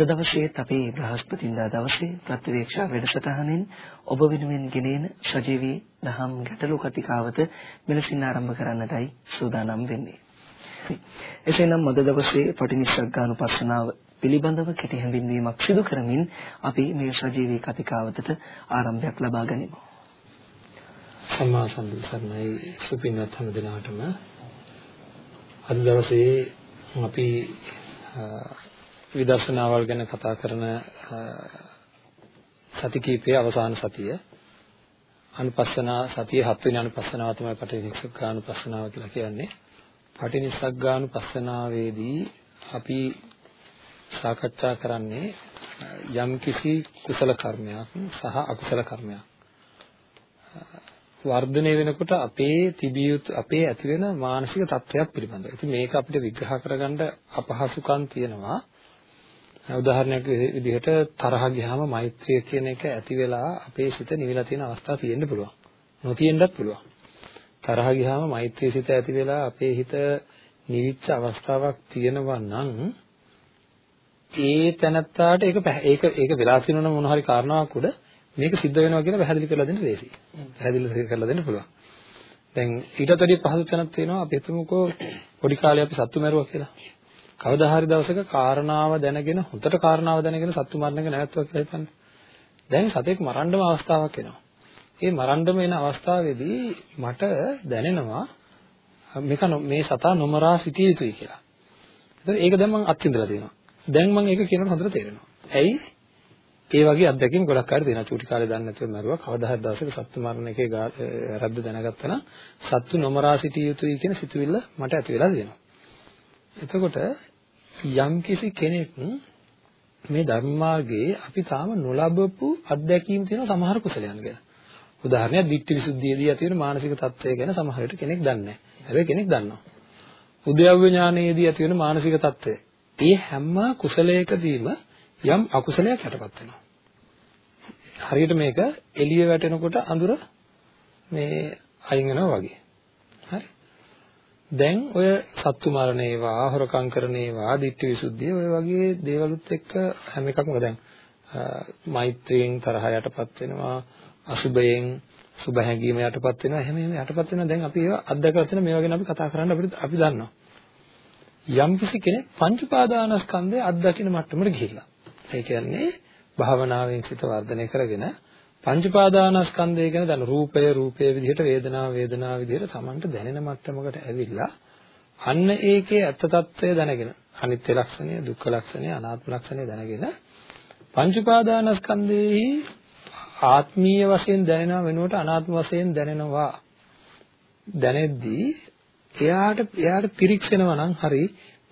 අද දවසේත් අපේ බ්‍රහස්පතින්දා දවසේ ප්‍රතිවේක්ෂා වැඩසටහනෙන් ඔබ වෙනුවෙන් ගෙනෙන සජීවී දහම් ගැටළු කතිකාවත මෙලෙසින් ආරම්භ කරන්නටයි සූදානම් වෙන්නේ. එසේනම් අද දවසේ පටිනිස්සග්ගානුපස්සනාව පිළිබඳව කෙටි හැඳින්වීමක් සිදු කරමින් අපි මේ සජීවී කතිකාවතට ආරම්භයක් ලබා ගනිමු. සම්මා සම්බුද්ධර්මයි සුපින්වත් හැම දිනාටම අද දවසේ අපි විදර්ශනාවල් ගැන කතා කරන සති කීපයේ අවසාන සතිය අනුපස්සනා සතියේ හත්වෙනි අනුපස්සනාව තමයි පටිනිස්සග්ගානුපස්සනාව කියලා කියන්නේ. පටිනිස්සග්ගානුපස්සනාවේදී අපි සාකච්ඡා කරන්නේ යම් කිසි කුසල කර්මයක් සහ අකුසල කර්මයක් වර්ධනය වෙනකොට අපේ තිබිය යුතු අපේ ඇති වෙන මානසික තත්ත්වයක් පිළිබඳව. ඉතින් මේක අපිට විග්‍රහ කරගන්න අපහසුකම් තියෙනවා. උදාහරණයක් විදිහට තරහ ගියාම මෛත්‍රිය කියන එක ඇති වෙලා අපේ සිත නිවිලා තියෙන අවස්ථා තියෙන්න පුළුවන්. නොතියෙන්නත් පුළුවන්. තරහ ගියාම මෛත්‍රී සිත ඇති වෙලා අපේ හිත නිවිච්ච අවස්ථාවක් තියෙනවා නම් ඒ තැනත්තාට ඒක ඒක ඒක වෙලා තියෙනවනම් මොන හරි කාරණාවක් උඩ මේක සිද්ධ වෙනවා කියලා පැහැදිලි කරලා දෙන්න ලේසියි. පැහැදිලි කරලා දෙන්න පුළුවන්. දැන් ඊටත් වැඩිය පහසු තැනක් තියෙනවා අපි හිතමුකෝ පොඩි කාලේ අපි සත්තු මැරුවා කියලා. කවදා හරි දවසක කාරණාව දැනගෙන හොඳට කාරණාව දැනගෙන සත්තු මරණ එක නැවතුවා කියලා හිතන්න. දැන් සතෙක් මරන්නම අවස්ථාවක් එනවා. ඒ මරන්නම එන අවස්ථාවේදී මට දැනෙනවා මේක මේ සතා නොමරා සිටිය යුතුයි කියලා. ඒතර ඒක දැන් මම අත්විඳලා තියෙනවා. දැන් මම ඒක කියනකොට හොඳට තේරෙනවා. ඇයි? ඒ වගේ අත්දැකීම් ගොඩක් අය දෙනවා. චූටි කාලේ දන්නේ නැතුව මරුවා. කවදා හරි දවසක සත්තු මරණ එකේ වැරද්ද දැනගත්තා නම් සත්තු නොමරා සිටිය යුතුයි කියන සිතුවිල්ල මට ඇති වෙලා තියෙනවා. එතකොට යම්කිසි කෙනෙක් මේ ධර්ම මාර්ගයේ අපි තාම නොලබපු අත්දැකීම් තියෙන සමහර කුසලයන් ගැන. උදාහරණයක් ditthi visuddhiyේදී ඇති වෙන මානසික තත්ත්වය ගැන සමහර විට කෙනෙක් දන්නේ නැහැ. හැබැයි කෙනෙක් දන්නවා. උද්‍යව්‍ය ඥානයේදී ඇති වෙන මානසික තත්ත්වය. මේ හැම කුසලයකදීම යම් අකුසලයක් යටපත් වෙනවා. හරියට මේක එළිය වැටෙනකොට අඳුර මේ අයින් වෙනවා වගේ. හරි. දැන් ඔය සත්තු මරණ ඒවා, හොරකම් කරන ඒවා, ditthi visuddhiය ඔය වගේ දේවලුත් එක්ක හැම එකක්ම දැන් මෛත්‍රියෙන් තරහ යටපත් වෙනවා, අසුබයෙන් සුබ හැඟීම යටපත් වෙනවා. එහෙම එහෙම යටපත් වෙනවා. දැන් අපි ඒවා අත්දැකලා තියෙන මේවා ගැන අපි කතා කරන්න අපිට අපි දන්නවා. යම්කිසි කෙනෙක් පංච උපාදානස්කන්ධය අත්දකින්න මට්ටමට ගිහිල්ලා. ඒ කියන්නේ භාවනාවෙන් සිත වර්ධනය කරගෙන පංච පාදානස්කන්ධය ගැන දන්න රූපය රූපය විදිහට වේදනාව වේදනාව විදිහට Tamanට දැනෙන මට්ටමකට ඇවිල්ලා අන්න ඒකේ ඇත්ත తত্ত্বය දැනගෙන අනිත්‍ය ලක්ෂණය දුක්ඛ ලක්ෂණය අනාත්ම ලක්ෂණය දැනගෙන පංච උපාදානස්කන්ධයේ ආත්මීය වශයෙන් දැනෙනව වෙනුවට අනාත්ම වශයෙන් දැනෙනවා. දැනෙද්දී එයාට එයාට පිරික්සෙනවා නම් හරි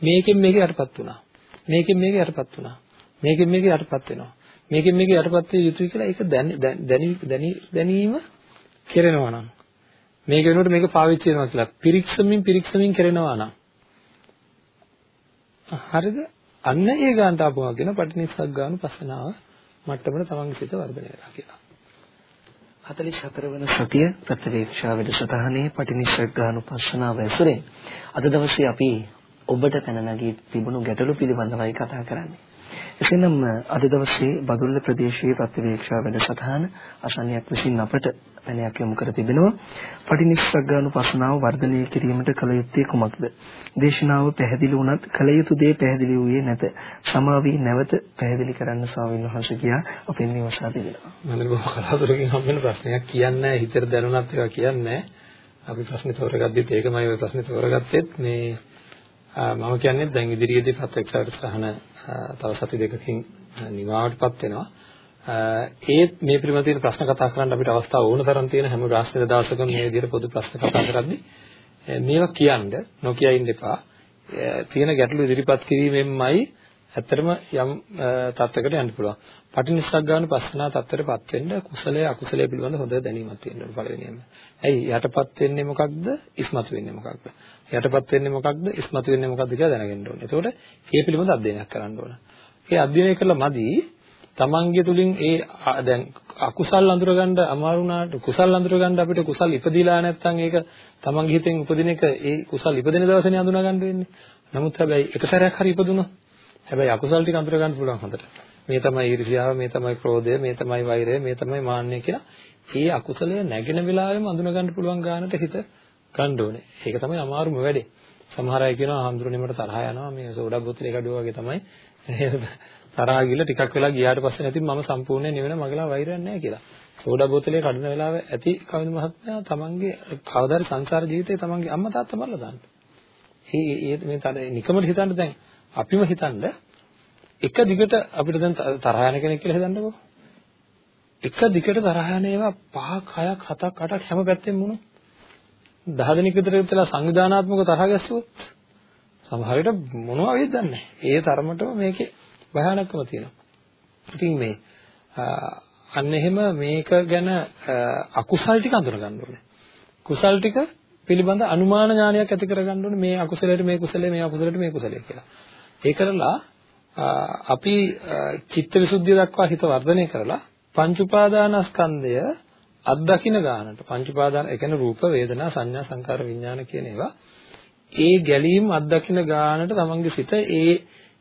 මේකෙන් මේක යටපත් වුණා. මේකෙන් මේක යටපත් වුණා. මේකෙන් මේක යටපත් වෙනවා. මේකෙන් මේක යටපත් වෙ යුතුයි කියලා ඒක දැනීම කෙරෙනවා නම්. මේක වෙනුවට මේක පාවිච්චි කරනවා කියලා පිරික්සමින් පිරික්සමින් කරනවා නම්. හරිද? අන්න ඒ ගානට ආපුවා කියන පටිනිස්සග්ගානු පස්සනාව මට්ටමට තමන්ගේ සිත වර්ධනය වෙනවා කියලා. 44 වන සතිය ප්‍රතිවේක්ෂා වැඩසටහනේ පටිනිස්සග්ගානුපස්සනාව ඇසුරෙන් අද දවසේ අපි ඔබට පැන නගී තිබුණු ගැටලු පිළිබඳවයි කතා කරන්නේ. එසේනම් අද දවසේ බදුල්ල ප්‍රදේශයේ ප්‍රතිවේක්ෂා වැඩසටහන අසන්නයක් විසින් අපට පැනයක් යොමු කර තිබෙනවා. පටිනිස්සග්ගානුපස්සනාව වර්ධනය කිරීමට කල යුත්තේ කුමක්ද? දේශනාව පැහැදිලි වුණත් කල යුතු දේ පැහැදිලි වූයේ නැත. සමාවී නැවත පැහැදිලි කරන්න ස්වාමීන් වහන්සේ කියා අපෙන් විමසා තිබෙනවා. මම බොහොම කලාතුරකින් හම්බෙන ප්‍රශ්නයක් කියන්නේ හිතට දැනුණත් ඒවා කියන්නේ අපි ප්‍රශ්නේ තෝරගද්දිත් ඒකමයි ඔය ප්‍රශ්නේ තෝරගත්තෙත් මේ මම කියන්නේ දැන් ඉදිරියේදී ප්‍රත්‍යක්ෂයට සහන තව සති දෙකකින් නිමාවටපත් වෙනවා. ඒත් මේ පිළිබඳව තියෙන ප්‍රශ්න කතා කරන්න අපිට අවස්ථාව ඕන තරම් තියෙන හැම රාස්ත්‍රීය දවසකම මේ විදිහට පොදු ප්‍රශ්න කතා කරද්දී මේවා කියන්න නොකිය ඉන්න එපා. තියෙන ගැටලු ඉදිරිපත් කිරීමෙන්මයි ඇත්තටම යම් තත්යකට යන්න පුළුවන්. පටිනිස්සග්ගාන පස්සනා තත්ත්වයටපත් වෙන්න කුසලයේ අකුසලයේ පිළිබඳ හොඳ දැනීමක් තියෙන්න ඕන පළවෙනියෙන්ම. ඇයි යටපත් වෙන්නේ මොකක්ද? ඉස්මතු වෙන්නේ මොකක්ද? යටපත් වෙන්නේ මොකක්ද? ඉස්මතු වෙන්නේ මොකක්ද කියලා දැනගන්න ඕනේ. එතකොට ඒ පිළිබඳ අධ්‍යයනයක් කරන්න ඕන. ඒ අධ්‍යයනය කළා මදි තමන්ගේ තුලින් ඒ දැන් අකුසල් අඳුරගන්න අමාරු වුණාට කුසල් අඳුරගන්න අපිට කුසල් ඉපදිලා නැත්නම් ඒක තමන්ගේ හිතෙන් උපදින එක ඒ කුසල් ඉපදෙන දවසේනේ අඳුනා ගන්න වෙන්නේ. නමුත් හැබැයි එක සැරයක් හරි ඉපදුනොත් හැබැයි අකුසල් ටික අඳුර ගන්න පුළුවන් හොඳට. මේ තමයි ඊර්ෂ්‍යාව, මේ තමයි ක්‍රෝධය, මේ තමයි වෛරය, මේ තමයි මාන්නය කියලා. ඒ අකුසලය නැගෙන වෙලාවෙම අඳුන ගන්න පුළුවන් ගානට හිත ගන්න ඕනේ. ඒක තමයි අමාරුම වැඩේ. සමහර අය කියනවා හඳුරන්නේ මට තරහ යනවා මේ සෝඩා බෝතලේ කඩුවා වගේ තමයි තරහා ගිහලා ටිකක් වෙලා ගියාට පස්සේ නැති මම සම්පූර්ණයෙන් නිවෙන මගලා වෛරයක් නැහැ කියලා. සෝඩා බෝතලේ කඩන වෙලාව ඇති කවිඳ මහත්මයා තමන්ගේ කවදාද සංසාර ජීවිතේ තමන්ගේ අම්මා තාත්තා මරලා දාන්න. මේ මේ මේ තර නිකමට හිතන්න දැන් අපිම හිතන්න එක දිගට අපිට දැන් තරහ යන කෙනෙක් කියලා හිතන්නකෝ. එක දිගට තරහ යන ඒවා පහක් හයක් හතක් අටක් හැම පැත්තෙම මොනවා 10 දෙනෙක් විතර ඉතලා සංවිධානාත්මක තරහ ගැස්සුවොත් සමහර විට මොනවා වෙයිද දන්නේ ඒ තරමටම මේකේ භයානකම තියෙනවා. ඉතින් මේ අන්න එහෙම මේක ගැන අකුසල් ටික අඳුර ගන්න ඕනේ. කුසල් ටික පිළිබඳ අනුමාන ඥානයක් ඇති කරගන්න ඕනේ මේ අකුසලයට මේ කුසලයේ මේ අකුසලයට මේ කුසලයේ කියලා. ඒ කරලා අපි චිත්ත විසුද්ධිය දක්වා හිත වර්ධනය කරලා පංච උපාදානස්කන්ධය අත්දකින්න ගානට පංච උපාදාන ඒ කියන්නේ රූප වේදනා සංඥා සංකාර විඥාන කියන ඒවා ඒ ගැලීම් අත්දකින්න ගානට තමන්ගේ සිත ඒ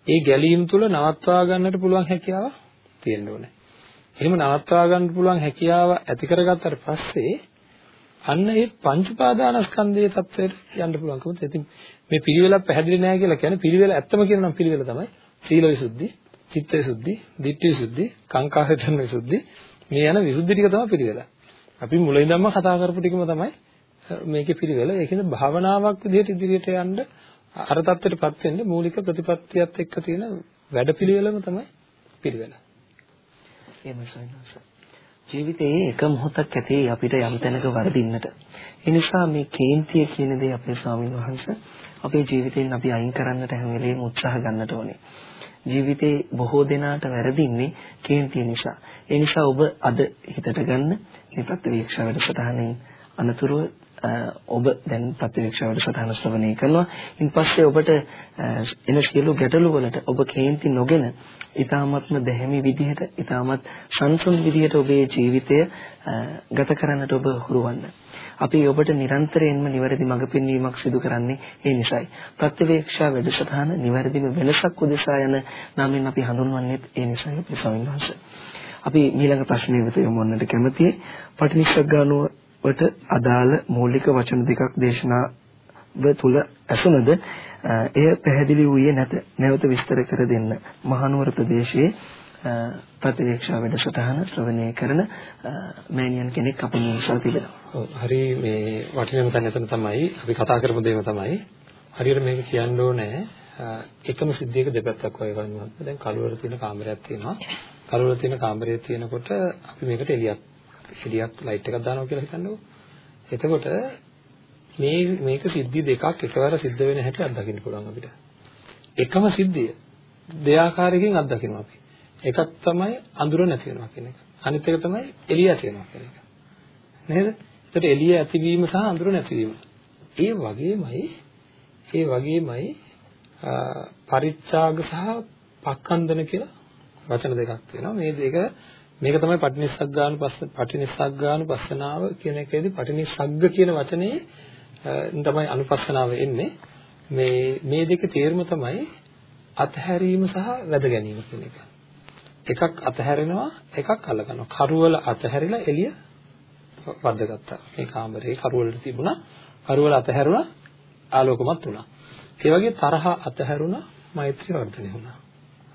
ඒ ගැලීම් තුල නවත්වා ගන්නට පුළුවන් හැකියාව තියෙන්න ඕනේ. එහෙම නවත්වා ගන්න පුළුවන් හැකියාව ඇති කරගත්තට පස්සේ අන්න ඒ පංච උපාදානස්කන්ධයේ தත්වයට යන්න පුළුවන්කම තියෙනවා. ඉතින් මේ පිළිවෙල පැහැදිලි නෑ කියලා කියන්නේ පිළිවෙල ඇත්තම කියනනම් පිළිවෙල තමයි සීල විසුද්ධි, චිත්ත විසුද්ධි, ditthi විසුද්ධි, කාංකා වේදන විසුද්ධි මේ යන විසුද්ධි ටික තමයි පිළිවෙල. අපි මුලින්දම කතා කරපු ටිකම තමයි මේකේ පිළිවෙල. ඒකෙන්ද භාවනාවක් විදිහට ඉදිරියට යන්න අර தත්ත්වයටපත් වෙන්න මූලික ප්‍රතිපත්තියත් එක්ක තියෙන වැඩපිළිවෙලම තමයි පිළිවෙල. එහෙම සයින්ස්. ජීවිතයේ එක මොහොතක් ඇති අපිට යම් තැනක වරදින්නට. ඒ නිසා මේ කේන්තිය කියන දේ අපේ ස්වාමීන් වහන්සේ අපේ ජීවිතෙන් අපි අයින් කරන්නට හැම වෙලේම උත්සාහ ගන්නට ඕනේ. ජීවිතේ බොහෝ දෙනාට වැරදින්නේ කේන්තිය නිසා. ඒ නිසා ඔබ අද හිතට ගන්න මේ ප්‍රතිවීක්ෂා වැඩසටහනින් අනතුරුව ඔබ දැන් ප්‍රතිවීක්ෂා වැඩසටහන ශ්‍රවණය කරනවා. ඉන්පස්සේ ඔබට එන සියලු ගැටලු වලට ඔබ කේන්ති නොගෙන ඊ타මත්ම දැහැමි විදිහට ඊ타මත් සංසුන් විදිහට ඔබේ ජීවිතය ගත කරන්නට ඔබ හුරුවන්න. අපි ඔබට නිරන්තරයෙන්ම නිවැරදි මඟ පෙන්වීමක් සිදු කරන්නේ ඒ නිසයි. ප්‍රතිවේක්ෂා වැඩසටහන නිවැරදිම වෙනසක් උදෙසා යන නමින් අපි හඳුන්වන්නේ ඒ නිසයි අපේ ස්වාමීන් වහන්සේ. අපි ඊළඟ ප්‍රශ්නය වෙත යමු වන්නට කැමතියි. පටිනිස්සග්ගානුවට අදාළ මූලික වචන දෙකක් දේශනාව තුල ඇසුනද එය පැහැදිලි වූයේ නැත. නැවත විස්තර කර දෙන්න. මහනුවර ප්‍රදේශයේ ප්‍රතිවේක්ෂා වැඩසටහන ශ්‍රවණය කරන මෑණියන් කෙනෙක් අපේ නිවසල් තිබෙනවා. හරි මේ වටිනම තැන එතන තමයි අපි කතා කරපු දේම තමයි. හරියට මේක කියන්න ඕනේ එකම සිද්ධියක දෙපැත්තක් වගේ වුණා. දැන් කලුවර තියෙන කාමරයක් තියෙනවා. කලුවර තියෙන කාමරය තියෙනකොට අපි මේකට එළියක් එළියක් ලයිට් එකක් දානවා කියලා හිතන්නකෝ. එතකොට මේ මේක සිද්ධි දෙකක් එකවර සිද්ධ වෙන හැටි අත්දකින්න පුළුවන් අපිට. එකම සිද්ධිය දෙආකාරයකින් අත්දකිනවා අපි. එකක් තමයි අඳුර නැති වෙනවා කියන එක. අනිත් එක තමයි එළිය ඇති වෙනවා කියන එක. නේද? ඒතර එළිය ඇතිවීම සහ අඳුර නැතිවීම. ඒ වගේමයි ඒ වගේමයි පරිත්‍යාග සහ පක්ඛන්දන කියලා වචන දෙකක් තියෙනවා. මේ දෙක මේක තමයි පටිනිස්සග්ගාන පස්ස පටිනිස්සග්ගාන පස්සනාව කියන එකේදී පටිනිස්සග්ග කියන වචනේ තමයි අනුපස්සනාව එන්නේ. මේ මේ දෙක තේරුම තමයි අත්හැරීම සහ වැද ගැනීම කියන එක. එකක් අතහැරෙනවා එකක් අල්ලගන්නවා. කරුවල අතහැරිලා එළිය වද්දගත්තා. මේ කාමරේ කරුවලට තිබුණා. කරුවල අතහැරුණා ආලෝකමත් වුණා. ඒ වගේ තරහ අතහැරුණා මෛත්‍රිය වර්ධනය වුණා.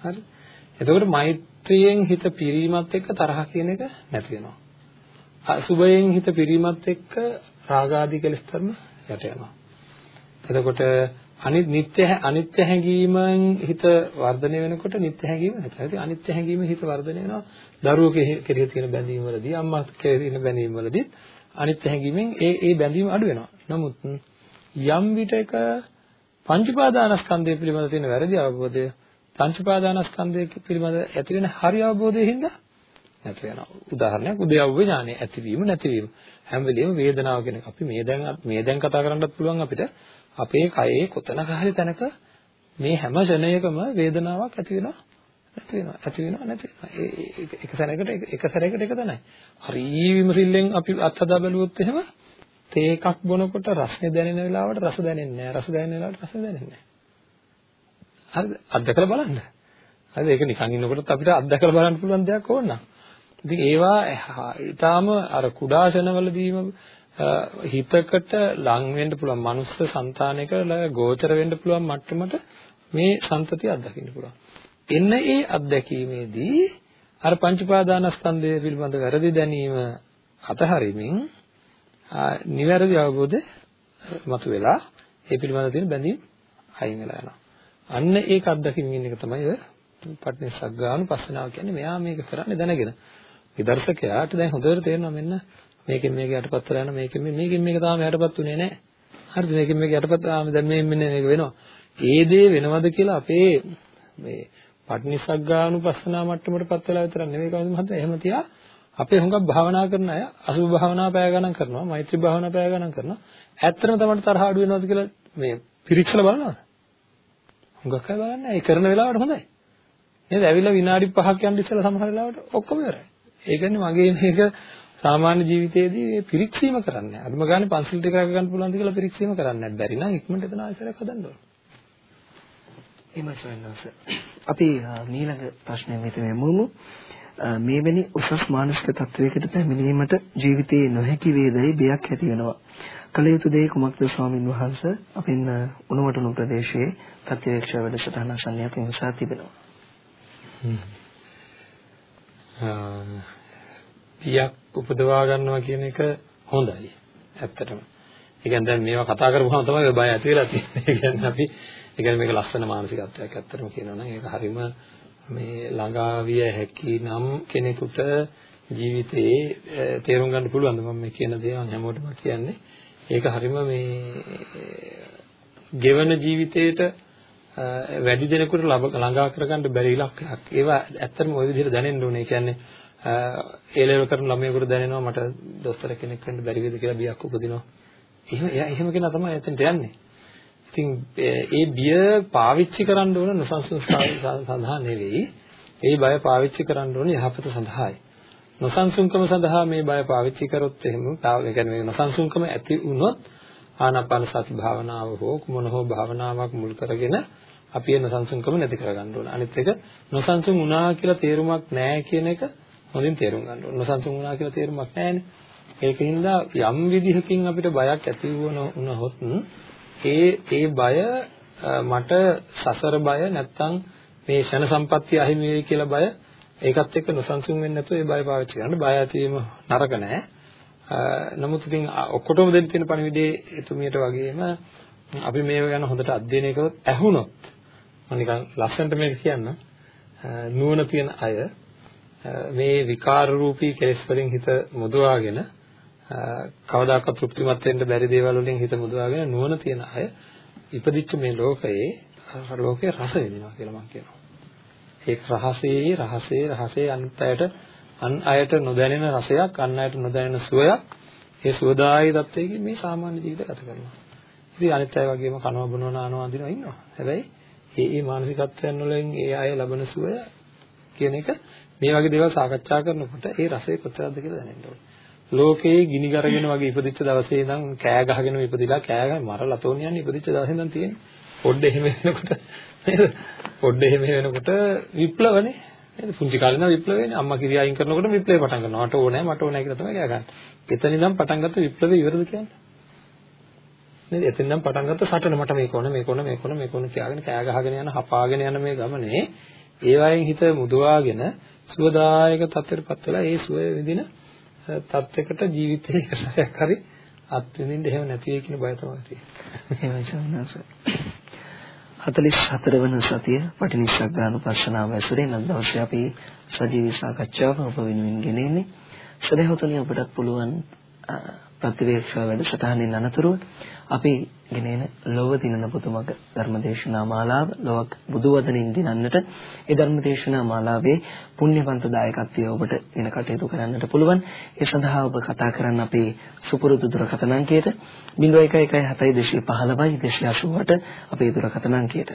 හරි. එතකොට මෛත්‍රියෙන් හිත පිරීමත් එක්ක තරහ කියන එක නැති වෙනවා. සුභයෙන් හිත පිරීමත් එක්ක රාගාදී කෙලෙස් ධර්ම යට යනවා. එතකොට අනිත් නිත්‍ය අනිත්‍ය හැඟීමෙන් හිත වර්ධනය වෙනකොට නිත්‍ය හැඟීම නැතයි. ඉතින් අනිත්‍ය හැඟීමෙන් හිත වර්ධනය වෙනවා. දරුවෝ කෙරෙහි තියෙන බැඳීම් වලදී, අම්මා කෙරෙහි තියෙන බැඳීම් වලදී අනිත්‍ය හැඟීමෙන් ඒ ඒ බැඳීම් අඩු වෙනවා. නමුත් යම් විටක පංච පාදානස්කන්ධය පිළිබඳ තියෙන වැරදි අවබෝධය පංච පාදානස්කන්ධය පිළිබඳ ඇති වෙන හරි අවබෝධයෙන් හින්දා නැති වෙනවා. උදාහරණයක් උද්‍යව්‍ය ඥානය ඇතිවීම නැතිවීම. හැම වෙලෙම වේදනාව කියන අපි මේ දැන් මේ දැන් කතා කරන්නත් පුළුවන් අපිට අපේ කයේ කොතනක හරි තැනක මේ හැම ෂණයකම වේදනාවක් ඇති වෙනවා නැති වෙනවා ඇති වෙනවා නැති වෙනවා. ඒ එක සැරයකට එක සැරයකට එක තැනයි හරි විමසිල්ලෙන් අපි අත්හදා බැලුවොත් එහෙම තේ එකක් බොනකොට රසනේ දැනෙන වෙලාවට රස දැනෙන්නේ නැහැ. රස දැනෙන වෙලාවට රස දැනෙන්නේ නැහැ. හරිද? අත්දකලා බලන්න. හරිද? ඒක නිකන් ඉන්නකොටත් අපිට අත්දැකලා බලන්න පුළුවන් දෙයක් ඕන. ඉතින් ඒවා ඊටාම අර කුඩා ශනවලදීම හිතකට ලං වෙන්න පුළුවන් මනුස්ස సంతානයකට ගෝචර වෙන්න පුළුවන් මට්ටමට මේ සම්තතිය අත්දකින්න පුළුවන්. එන්න ඒ අත්දැකීමේදී අර පංච පාදානස්කන්ධය පිළිබඳ වැරදි දැනීම අතහරිමින් නිවැරදි අවබෝධය මතුවෙලා ඒ පිළිබඳ තියෙන බැඳීම් අයින් වෙලා යනවා. අන්න ඒක අත්දැකීමින් ඉන්න එක තමයි ඔය පටිනිසග්ගානුපස්සනාව කියන්නේ. මෙයා මේක කරන්නේ දැනගෙන. විදර්ශකයාට දැන් හොඳට තේරෙනවා මෙන්න මේකෙන් මේක යටපත් කරලා යන මේකෙන් මේකෙන් මේක තාම යටපත් උනේ නැහැ. හරිද? මේකෙන් මේක යටපත් ආම දැන් මේ මෙන්න මේක වෙනවා. ඒ දේ වෙනවද කියලා අපේ මේ පටිනිසග්ගානුපස්සනා මට්ටමටපත් වෙලා විතරක් නෙවෙයි කවුද මහත්තයා? එහෙම තියා අපේ හුඟක් භාවනා කරන අය අසුභ භාවනා පැය ගණන් කරනවා මෛත්‍රී භාවනා පැය ගණන් කරනවා. ඇත්තටම තමයි තරහ අඩු වෙනවද කියලා මේ පිරික්සලා බලනවද? හුඟක් අය බලන්නේ ඒ කරන වෙලාවට හොඳයි. නේද? ඇවිල්ලා විනාඩි 5ක් යන ඉස්සෙල්ලා සමහර වෙලාවට ඔක්කොම ඉවරයි. ඒ කියන්නේ මගේ මේක සාමාන්‍ය ජීවිතයේදී මේ පිරික්සීම කරන්නේ අදම ගානේ පන්සල් ටික රැක ගන්න පුළුවන්ද කියලා පිරික්සීම කරන්නේ නැත් බැරි නම් ඉක්මනට එතන ආයෙසරක් හදන්න ඕන එහෙමයි ස්වාමීනි. අපි ඊළඟ ප්‍රශ්නය මෙතන යමුමු. මේවැනි උසස් මානසික තත්වයකට පැමිණීමට ජීවිතයේ නොහැකි වේදයි බයක් ඇති වෙනවා. කල යුතු දේ කුමක්ද ස්වාමින් වහන්සේ? අපින් උණුවටුණු ප්‍රදේශයේ ප්‍රතිවේක්ෂ වැඩසටහන සංඥාවක් විමසා තිබෙනවා. බියක් උපදවා ගන්නවා කියන එක හොඳයි. ඇත්තටම. ඒ කියන්නේ දැන් මේවා කතා කරපුවාම තමයි බය ඇති වෙලා තියෙන්නේ. ඒ කියන්නේ අපි ඒ කියන්නේ මේක ලස්සන මානසිකත්වයක් ඇත්තටම කියනවා නම් ඒක හරීම මේ ළඟා විය හැකි නම් කෙනෙකුට ජීවිතේ තේරුම් ගන්න පුළුවන් මම මේ කියන දේ මම හැමෝටම කියන්නේ ඒක හරීම මේ ගෙවන ජීවිතේට වැඩි දෙනෙකුට ළඟා කරගන්න බැරි ඉලක්කයක්. ඒවා ඇත්තටම ওই විදිහට දැනෙන්න ඕනේ. කියන්නේ ඒ ලෙවල් කරන ළමයෙකුට දැනෙනවා මට දොස්තර කෙනෙක් වෙන්න බැරි වේද කියලා බියක් උපදිනවා. එහෙම එහෙම කෙනා තමයි එතනට යන්නේ. ඉතින් ඒ බිය පාවිච්චි කරන්න ඕන නොසන්සුන් සඳහා නෙවෙයි. ඒ බය පාවිච්චි කරන්න ඕන යහපත සඳහායි. නොසන්සුන්කම සඳහා මේ බය පාවිච්චි කරොත් එහෙම ඒ කියන්නේ මේ නොසන්සුන්කම ඇති වුණොත් ආනාපාන සති භාවනාව හෝ කුමන හෝ භාවනාවක් මුල් කරගෙන අපි ඒ නොසන්සුන්කම නැති කරගන්න ඕන. අනිත් එක නොසන්සුන් වුණා කියලා තේරුමක් නැහැ කියන එක හොඳින් තේරුම් ගන්න ඕන. නොසන්සුන් වුණා කියලා තේරුමක් නැහැනේ. ඒකින්ද යම් විදිහකින් අපිට බයක් ඇති වුණොත් ඒ ඒ බය මට සසර බය නැත්තම් මේ ෂණ සම්පත්තිය අහිමි වෙයි කියලා බය ඒකත් එක්ක නොසන්සුන් වෙන්නේ නැතුව ඒ බය පාවිච්චි කරන්න බය ඇතිවීම නරක නෑ නමුත් ඉතින් ඔක්කොටම දෙන්න තියෙන පණිවිඩේ එතුමියට වගේම අපි මේව ගැන හොඳට අධ්‍යයනය කරොත් ඇහුනොත් මම නිකන් ලස්සනට මේක කියන්න නුවණ තියෙන අය මේ විකාර රූපී කෙලෙස් වලින් හිත මුදවාගෙන කවදාකවත් තෘප්තිමත් වෙන්න බැරි දේවල් වලින් හිත මුදවාගෙන නුවණ තියෙන අය ඉපදිච්ච මේ ලෝකයේ ලෝකේ රස විඳිනවා කියලා මම කියනවා. ඒක රහසේ රහසේ රහසේ අනිත් අයට අන් අයට නොදැනෙන රසයක් අන් අයට නොදැනෙන සුවයක් ඒ සුවදායී තත්වයකින් මේ සාමාන්‍ය ජීවිත ගත කරනවා. ඉතින් අනිත් අය වගේම කනවා බොනවා නානවා අඳිනවා ඉන්නවා. හැබැයි මේ මේ මානසිකත්වයන් වලින් ඒ අය ලබන සුවය කියන එක මේ වගේ දේවල් සාකච්ඡා කරනකොට ඒ රසය කොතරම්ද කියලා දැනෙන්න ඕනේ. ලෝකේ ගිනි ගරගෙන වගේ ඉපදිච්ච දවසේ ඉඳන් කෑ ගහගෙන ඉපදිලා කෑ ගහ මරලා තෝනියන් ඉපදිච්ච දවසේ ඉඳන් තියෙන්නේ. පොඩ්ඩ එහෙම වෙනකොට නේද? පොඩ්ඩ එහෙම වෙනකොට විප්ලවනේ. නේද? පුංචි කාලේ නම් විප්ලවේනේ. අම්මා කිරි අයින් කරනකොට විප්ලවය පටන් ගන්නවා. මට ඕනේ මට ඕනේ කියලා තමයි කෑ ගහන්නේ. එතන ඉඳන් පටන් ගත්ත විප්ලවය ඉවරද කියන්නේ? නේද? එතෙන් නම් පටන් ගත්ත සටන මට මේක ඕන මේක ඕන මේක ඕන මේක ඕන කියාගෙන කෑ ගහගෙන යන හපාගෙන යන මේ ගමනේ ඒ වයින් හිත මුදවාගෙන සුවදායක තත්ත්වයටපත් වෙලා ඒ සුවය විඳින තත්යකට ජීවිතේ එකසයක් හරි අත්විඳින්න එහෙම නැති වෙයි කියන බය තමයි තියෙන්නේ. එහෙමයි සවනස. 44 වන සතිය පටිනිස්සග්ගානුපස්සනාව ඇසුරෙන් අද දවසේ අපි සජීවී සාකච්ඡාවක් ඔබ වෙනුවෙන් ගෙනෙන්නේ. සදහතුනි ඔබටත් පුළුවන් ප්‍රතිවේක්ෂා වැඩසටහනින් අනතුරුව අපි ගෙනෙන ලොව දිනන පුතුමග ධර්මදේශනා මාලාව ලොවක් බුදුවදනින් දිනන්නට ඒ ධර්මදේශනා මාලාවේ පුණ්‍යවන්ත දායකත්වය ඔබට වෙන කටයුතු කරන්නට පුළුවන්. ඒ සඳහා ඔබ කතා කරන්න අපේ සුපුරුදු දුරකථන අංකයට 01117215 අපේ දුරකථන අංකයට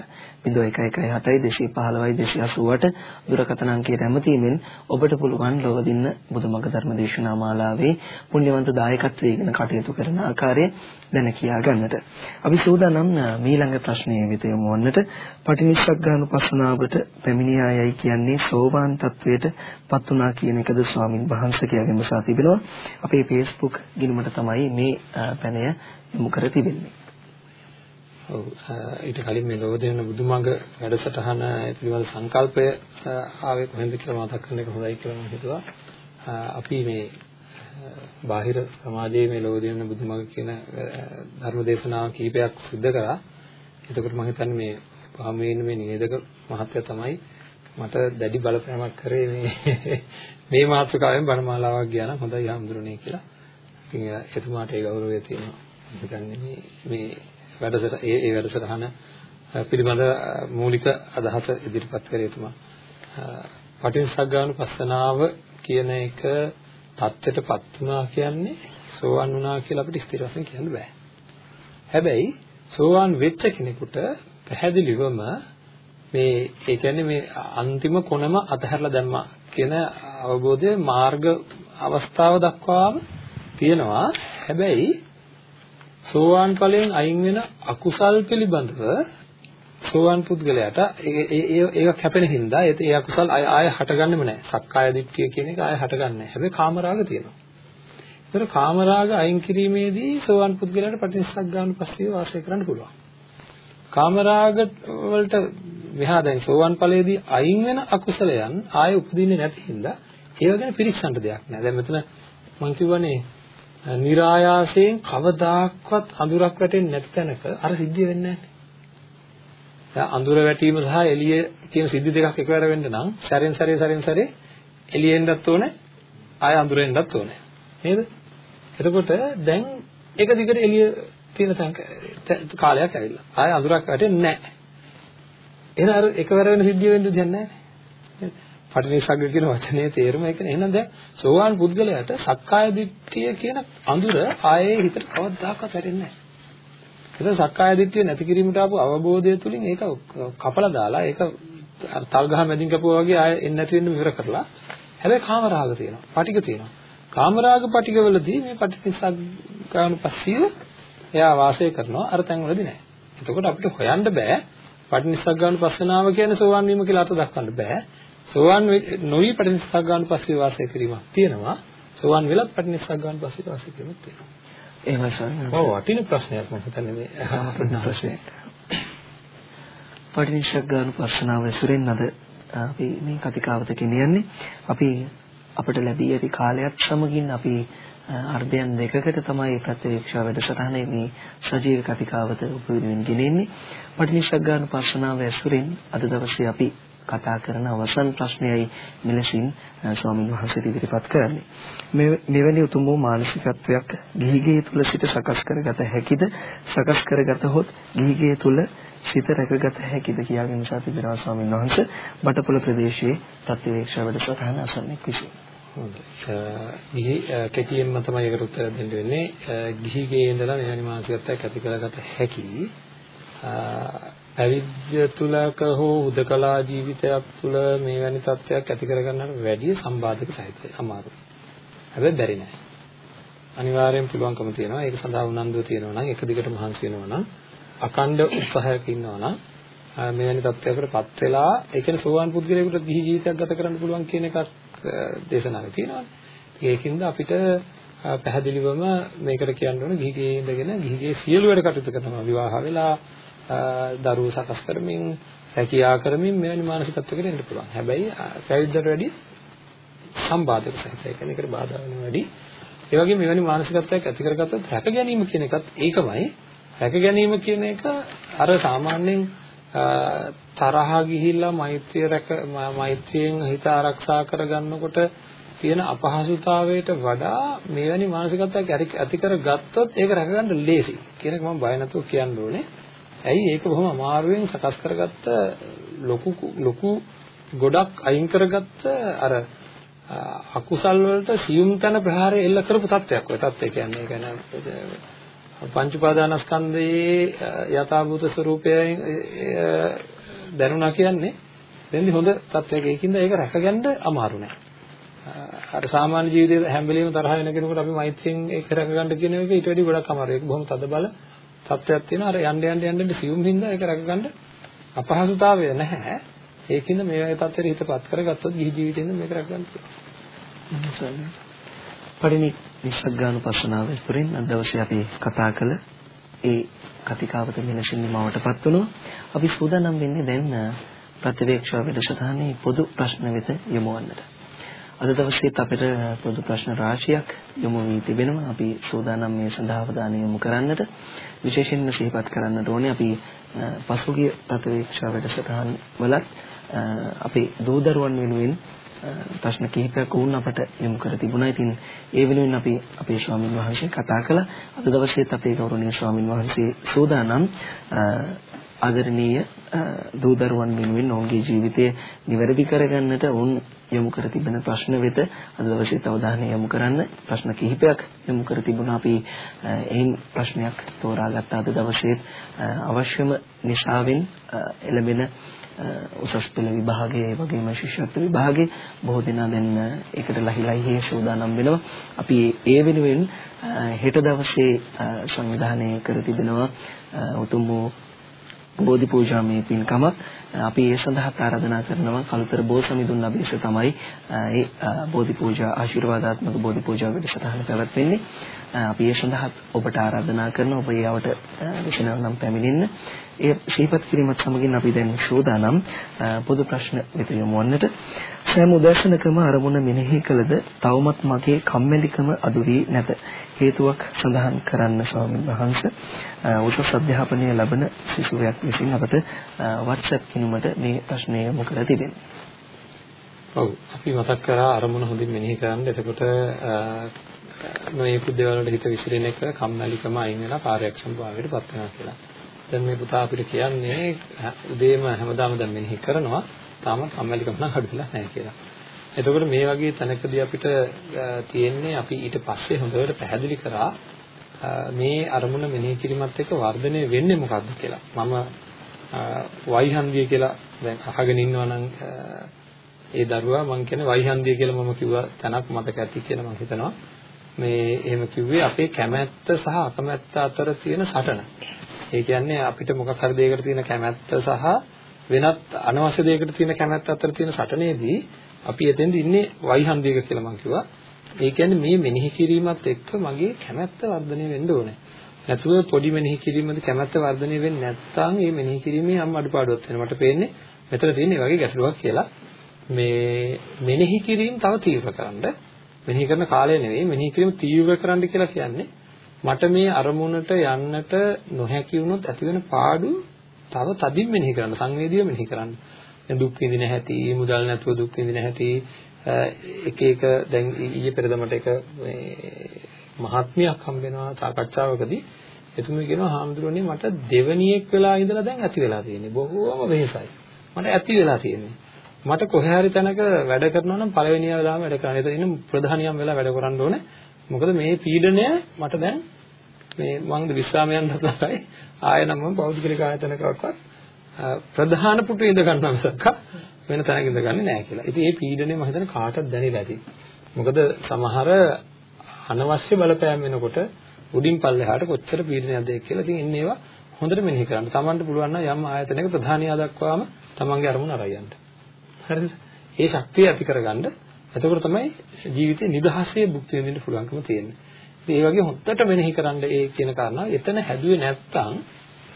01117215 දුරකථන අංකයට ඇමතීමෙන් ඔබට පුළුවන් ලොව දින්න බුදුමග ධර්මදේශනා මාලාවේ පුණ්‍යවන්ත දායකත්වයෙන් කටයුතු කරන ආකාරය දැන කියා ගන්නට අපි සූදානම් මීළඟ ප්‍රශ්නයේ වෙත යමු වන්නට පටිනිස්සග්ගානුපස්සනාවට පැමිණිය අයයි කියන්නේ සෝවාන් තත්වයට පත් වුණා කියන එකද ස්වාමින් වහන්සේ කියලා විමසා තිබෙනවා. අපේ Facebook ගිණුමට තමයි මේ පැනය යොමු කර තිබෙන්නේ. ඔව් ඊට කලින් මේ ලෝකදෙන බුදුමඟ වැඩසටහන පිළිබඳ සංකල්පය ආවේ කොහෙන්ද කියලා මතක් කරන එක හොඳයි කියලා මම හිතුවා. අපි මේ බාහිර සමාජයේ මේ ලෝකදෙන බුදුමඟ කියන ධර්ම දේශනා කීපයක් සිද්ධ කරා. එතකොට මම හිතන්නේ මේ පහමේන මේ නිවේදක මහත්තයා තමයි මට දැඩි බලපෑමක් කරේ මේ මේ මාතෘකාවෙන් බණමාලාවක් ගියා නම් හොඳයි හඳුරන්නේ කියලා. ඉතින් එතුමාට ඒ ගෞරවය තියෙනවා. හිතන්නේ මේ මේ වැඩසට ඒ ඒ වැඩසටහන පිළිබඳ මූලික අදහස ඉදිරිපත් කරේ තුමා. පටිච්චසග්ගානුපස්සනාව කියන එක தත්ත්වයටපත් වුණා කියන්නේ සෝවන් වුණා කියලා අපිට ස්ථිර වශයෙන් කියන්න බෑ. හැබැයි සෝවන් වෙච්ච කෙනෙකුට පැහැදිලිවම මේ ඒ කියන්නේ මේ අන්තිම කොනම අතහැරලා දැම්මා කියන අවබෝධය මාර්ග අවස්ථාව දක්වාම තියෙනවා. හැබැයි සෝවාන් ඵලයෙන් අයින් වෙන අකුසල් පිළිබඳව සෝවාන් පුද්ගලයාට ඒක කැපෙන හින්දා ඒ අකුසල් ආය ආය හටගන්නෙම නැහැ. සක්කාය දිට්ඨිය කියන එක ආය හටගන්නේ නැහැ. හැබැයි කාමරාග තියෙනවා. ඒතර කාමරාග අයින් කිරීමේදී සෝවාන් පුද්ගලයාට පටිච්චසමුප්පාදව වාසය කරන්න පුළුවන්. කාමරාග වලට මෙහා දැන් සෝවාන් ඵලයේදී අයින් වෙන අකුසලයන් ආය උපදින්නේ නැති හින්දා ඒව ගැන පිරික්සන්න දෙයක් නැහැ. දැන් මෙතන මම කියවනේ નિરાයාසයෙන් කවදාක්වත් අඳුරක් වැටෙන්නේ නැති තැනක අර සිද්ධිය වෙන්නේ නැහැ. දැන් අඳුර වැටීම සහ එළිය කියන සිද්ධි දෙකක් එකවර වෙන්න නම් සැරෙන් සැරේ සැරෙන් සැරේ එළියෙන්දත් ඕනේ ආය අඳුරෙන්දත් ඕනේ. නේද? එතකොට දැන් එක දිගට එළිය තියෙන කාලයක් ඇවිල්ලා. ආය අඳුරක් වැටෙන්නේ නැහැ. එහෙනම් අර එකවර වෙන සිද්ධිය වෙන්න දෙයක් නැහැ. පටිනිසග්ග කියන වචනේ තේරුම ඒකනේ. එහෙනම් දැන් සෝවාන් පුද්ගලයාට සක්කාය දිට්ඨිය කියන අඳුර ආයේ හිතට කවදාකවත් වැටෙන්නේ නැහැ. ඒක සක්කාය දිට්ඨිය නැති කිරීමට ආපු අවබෝධය තුලින් ඒක කපලා දාලා ඒක තල් ගහ මැදින් කපුවා වගේ ආයේ එන්නේ නැති වෙන්න ඉවර කරලා හැබැයි කාමරාග තියෙනවා. පටික තියෙනවා. කාමරාග පටිකවලදී මේ පටිනිසග්ගානුපස්සීව එයා වාසය කරනවා අර තැන්වලදී නැහැ. එතකොට අපිට හොයන්න බෑ පටිනිසග්ගානුපස්සනාව කියන්නේ සෝවාන් වීම කියලා අත දක්වන්න බෑ. සෝවන් නොවි පටිනිස්සග්ගානුපස්සී වාසය කිරීමක් තියෙනවා. සෝවන් වෙලත් පටිනිස්සග්ගානුපස්සී වාසය කිරීමක් තියෙනවා. එහෙමයි සර්. ඔව් වටින ප්‍රශ්නයක් මම හිතන්නේ මේ අහන ප්‍රශ්නයක්. පටිනිස්සග්ගානුපස්සනාව ඇසුරෙන් අද අපි මේ කතිකාවත කියන්නේ අපි අපිට ලැබී ඇති කාලයක් සමගින් අපි අර්ධයන් දෙකකට තමයි ප්‍රත්‍යක්ෂ වැඩසටහනේ මේ සජීව කතිකාවත උපයෝගයෙන් ගෙනෙන්නේ. පටිනිස්සග්ගානුපස්සනාව ඇසුරෙන් අද දවසේ අපි කතා කරන අවසන් ප්‍රශ්නයයි මෙලෙසින් ස්වාමීන් වහන්සේ ඉදිරිපත් කරන්නේ. මෙවැනි උතුම් වූ මානසිකත්වයක් ගිහිගේ තුල සිට සකස් කරගත හැකිද? සකස් කරගතහොත් ගිහිගේ තුල සිත රැකගත හැකිද කියලා විමසා තිබෙනවා ස්වාමීන් වහන්සේ බටපොළ ප්‍රදේශයේ ප්‍රතිවේක්ෂා වැඩසටහන අසන්නෙක් විසින්. ගිහි කෙටියෙන්ම තමයි ඒකට උත්තර දෙන්න වෙන්නේ. ගිහිගේ ඉඳලා මෙවැනි මානසිකත්වයක් ඇති කරගත හැකි පැවිද්ද තුලක හෝ හුදකලා ජීවිතයක් තුල මේ වැනි තත්ත්වයක් ඇති කරගන්නට වැඩි සම්බාධක සහිතයි අමාරුයි. හැබැයි බැරි නෑ. අනිවාර්යෙන් පුළුවන්කම තියෙනවා. ඒක සඳහා උනන්දුව තියෙනවා නම් එක දිගට මහන්සි වෙනවා නම් අකණ්ඩ උත්සාහයක් ඉන්නවා නම් මේ වැනි තත්ත්වයකටපත් වෙලා ඒ කියන්නේ සෝවාන් පුද්ගලයෙකුට දිහි ජීවිතයක් ගත කරන්න පුළුවන් කියන එකක් දේශනාවේ තියෙනවානේ. ඒකින්ද අපිට පැහැදිලිවම මේකට කියන්න ඕන ගිහිගේ ඉඳගෙන ගිහිගේ සියලු වැඩ කටයුතු කරනවා විවාහ වෙලා දරුවෝ සකස් කරමින් රැකියා කරමින් මෙවැනි මානසිකත්වයකට එන්න පුළුවන්. හැබැයි පැවිද්දට වැඩි සම්බාධක සහිතයි. කියන්නේ ඒකට බාධා වෙන වැඩි. ඒ වගේම මෙවැනි මානසිකත්වයක් ඇති කරගත්තොත් රැක ගැනීම කියන එකත් ඒකමයි. රැක ගැනීම කියන එක අර සාමාන්‍යයෙන් තරහ ගිහිල්ලා මෛත්‍රිය රැක මෛත්‍රියෙන් හිත ආරක්ෂා කරගන්නකොට තියෙන අපහසුතාවයට වඩා මෙවැනි මානසිකත්වයක් ඇති කරගත්තොත් ඒක රැකගන්න ලේසි කියන එක මම බය නැතුව කියන්න ඕනේ. ඇයි ඒක බොහොම අමාරුවෙන් සකස් කරගත්ත ලොකු ලොකු ගොඩක් අයින් කරගත්ත අර අකුසල් වලට සියුම් තන ප්‍රහාරය එල්ල කරපු තත්වයක් ඔය තත්ත්වය කියන්නේ. ඒ කියන්නේ පංච උපාදානස්කන්ධයේ යථාභූත ස්වરૂපය දැනුණා කියන්නේ. දෙන්නේ හොඳ තත්වයක ඒකින්ද ඒක රැකගන්න අමාරු නෑ. අර සාමාන්‍ය ජීවිතයේ හැම වෙලෙම තරහ වෙන කෙනෙකුට අපි මෛත්‍රියෙන් ඒක රැකගන්න කියන එක ඊට වැඩි ගොඩක් අමාරුයි. ඒක බොහොම තද බල තත්ත්වයක් තියෙනවා. අර යන්න යන්න යන්න සියුම් හින්දා ඒක රැකගන්න අපහසුතාවය නැහැ. ඒකින්ද මේ වගේ තත්ත්වෙට හිතපත් කරගත්තොත් ගිහි ජීවිතේින්ද මේක රැකගන්න පුළුවන්. පරිණි නිස්සග්ගානුපස්සනාව තුළින් අද දවසේ අපි කතා කළ ඒ කතිකාවත මෙලෙසින් නිමවටපත් වුණා. අපි සූදානම් වෙන්නේ දැන් ප්‍රතිවේක්ෂා වැඩසටහනේ පොදු ප්‍රශ්න වෙත යොමු වන්නට. අද දවසේත් අපිට පොදු ප්‍රශ්න රාශියක් යොමු වී තිබෙනවා. අපි සූදානම් මේ සඳහා අවධානය යොමු කරන්නට විශේෂයෙන්ම සිහිපත් කරන්නට ඕනේ අපි පසුගිය ප්‍රතිවේක්ෂා වැඩසටහන් වලත් අපේ දූ දරුවන් වෙනුවෙන් ප්‍රශ්න කිහිපයක් වුණ අපට යොමු කර තිබුණා. ඉතින් ඒ වෙනුවෙන් අපි අපේ ස්වාමින් වහන්සේ කතා කළා. අද දවසේත් අපේ ගෞරවනීය ස්වාමින් වහන්සේ සූදානම් ආදරණීය දූ දරුවන් වෙනුවෙන් ඔවුන්ගේ ජීවිතය නිවැරදි කරගන්නට ඔවුන් යොමු කර තිබෙන ප්‍රශ්න වෙත අද දවසේ අවධානය යොමු කරන්න ප්‍රශ්න කිහිපයක් යොමු කර තිබුණා. අපි එයින් ප්‍රශ්නයක් තෝරාගත්ත අද දවසේ. අවශ්‍යම නිසාවෙන් එළඹෙන උසස් පෙළ විභාගයේ ඒ වගේම ශිෂ්‍යත්ව විභාගයේ බොහෝ දෙනා දැන් ඒකට ලහිලයි සූදානම් වෙනවා. අපි ඒ වෙනුවෙන් හෙට දවසේ සංවිධානය කර තිබෙනවා. උතුම් වූ බෝධි පූජාමය පින්කමක් අපි ඒ සඳහා ආරාධනා කරනවා කලුතර බෝසමිඳුන් අභිෂ තමයි ඒ බෝධි පූජා ආශිර්වාදාත්මක බෝධි පූජා වැඩසටහන පැවැත්වෙන්නේ. අපි ඒ සඳහා ඔබට ආරාධනා කරනවා ඔබ ඊවට විශේෂ නම් පැමිණෙන්න. ඒ ශීපත් කිරීමත් සමගින් අපි දැන් සෝදානම් පොදු ප්‍රශ්න වෙත යොමු වන්නට. සෑම උදෑසනකම අරමුණ මෙනෙහි කළද තවමත් මගේ කම්මැලිකම අඩු වී නැත. හේතුවක් සඳහන් කරන්න ස්වාමීන් වහන්සේ උසස් අධ්‍යාපනය ලබන සිසුවෙක් විසින් අපට WhatsApp කිනුමට මේ ප්‍රශ්නය යොමු කර තිබෙනවා. ඔව් අපි මතක් කරා අරමුණ හොඳින් මෙනෙහි කරන්න. එතකොට මේ පුදේවල වල හිත විසිරෙන එක කම්මැලිකම අයින් වෙලා කාර්යක්ෂම භාවයට පත් වෙනවා කියලා. දැන් මේ පුතා අපිට කියන්නේ උදේම හැමදාම දැන් මෙනෙහි කරනවා තාම කම්මැලිකම නම් අඩු වෙලා නැහැ කියලා. එතකොට මේ වගේ තැනකදී අපිට තියෙන්නේ අපි ඊට පස්සේ හොඳට පැහැදිලි කරා මේ අරමුණ මෙනෙහි කිරීමත් එක්ක වර්ධනය වෙන්නේ මොකක්ද කියලා. මම වයිහන්දිය කියලා දැන් අහගෙන ඉන්නවා නම් ඒ දරුවා මම කියන්නේ වයිහන්දිය කියලා මම කිව්වා තැනක් මතක ඇති කියලා මම හිතනවා. මේ එහෙම කිව්වේ අපේ කැමැත්ත සහ අකමැත්ත අතර තියෙන සටන. ඒ කියන්නේ අපිට මොකක් හරි දෙයකට තියෙන කැමැත්ත සහ වෙනත් අනවශ්‍ය දෙයකට තියෙන කැමැත්ත අතර තියෙන සටනේදී අපි එතෙන්ද ඉන්නේ වයිහන්දියක කියලා මම කිව්වා. ඒ කියන්නේ මේ මෙනෙහි කිරීමත් එක්ක මගේ කැමැත්ත වර්ධනය වෙන්න ඕනේ. නැතුව පොඩි මෙනෙහි කිරීමද කැමැත්ත වර්ධනය වෙන්නේ නැත්නම් මේ මෙනෙහි කිරීමේ යම් අඩුපාඩුවක් වෙනවා. මට පේන්නේ මෙතන තියෙන මේ වගේ ගැටලුවක් කියලා. මේ මෙනෙහි කිරීම තව තීව්‍ර කරන්න මෙනෙහි කරන කාලය නෙවෙයි මෙනෙහි කිරීම තීව්‍ර කරන්න කියලා කියන්නේ මට මේ අරමුණට යන්නට නොහැකි වුණොත් ඇති වෙන පාඩු තව තදින් මෙනෙහි කරන්න සංවේදීව මෙනෙහි කරන්න. දැන් දුක් විඳින හැටි, මුදල් නැතුව දුක් විඳින හැටි එක එක දැන් ඊයේ පෙරදමට එක මේ මහත්මියක් හම්බ වෙනවා සාකච්ඡාවකදී එතුමිය කියනවා හාමුදුරනේ මට දෙවණියෙක් වෙලා ඉඳලා දැන් ඇති වෙලා තියෙන්නේ. බොහෝම වෙහෙසයි. මට ඇති වෙලා තියෙන්නේ. මට කොහේ හරි තැනක වැඩ කරනවා නම් පළවෙනියා වෙලාම වැඩ කරන්න. එතන ඉන්න ප්‍රධානියම් වෙලා වැඩ කරන්න ඕනේ. මොකද මේ පීඩනය මට දැන් මේ මං විශ්‍රාම යන්න හදලායි ආය නම් මම පෞද්ගලික ආයතනකවත් ප්‍රධාන පුටුවේ ඉඳ ගන්නවා මිසක් වෙන තැනක ඉඳගන්නේ නැහැ කියලා. ඉතින් මේ පීඩනය මම හිතන්නේ කාටවත් දැනෙලා ඇති. මොකද සමහර අනවශ්‍ය බලපෑම් වෙනකොට උඩින් පල්ලෙහාට කොච්චර පීඩනයක්ද කියලා ඉතින් එන්නේ ඒවා හොඳට මෙනෙහි කරන්න. Tamanට පුළුවන් නම් යම් ආයතනයක ප්‍රධානියා දක්වාම Tamanගේ අරමුණ අරයන්ට. හරිද? ඒ ශක්තිය ඇති කරගන්න එතකොට තමයි ජීවිතේ නිදහසේ භුක්ති විඳින්න පුළුවන්කම තියෙන්නේ. ඒ වගේ හොත්තට මෙනෙහි කරන්න ඒ කියන කාරණා එතන හැදුවේ නැත්තම්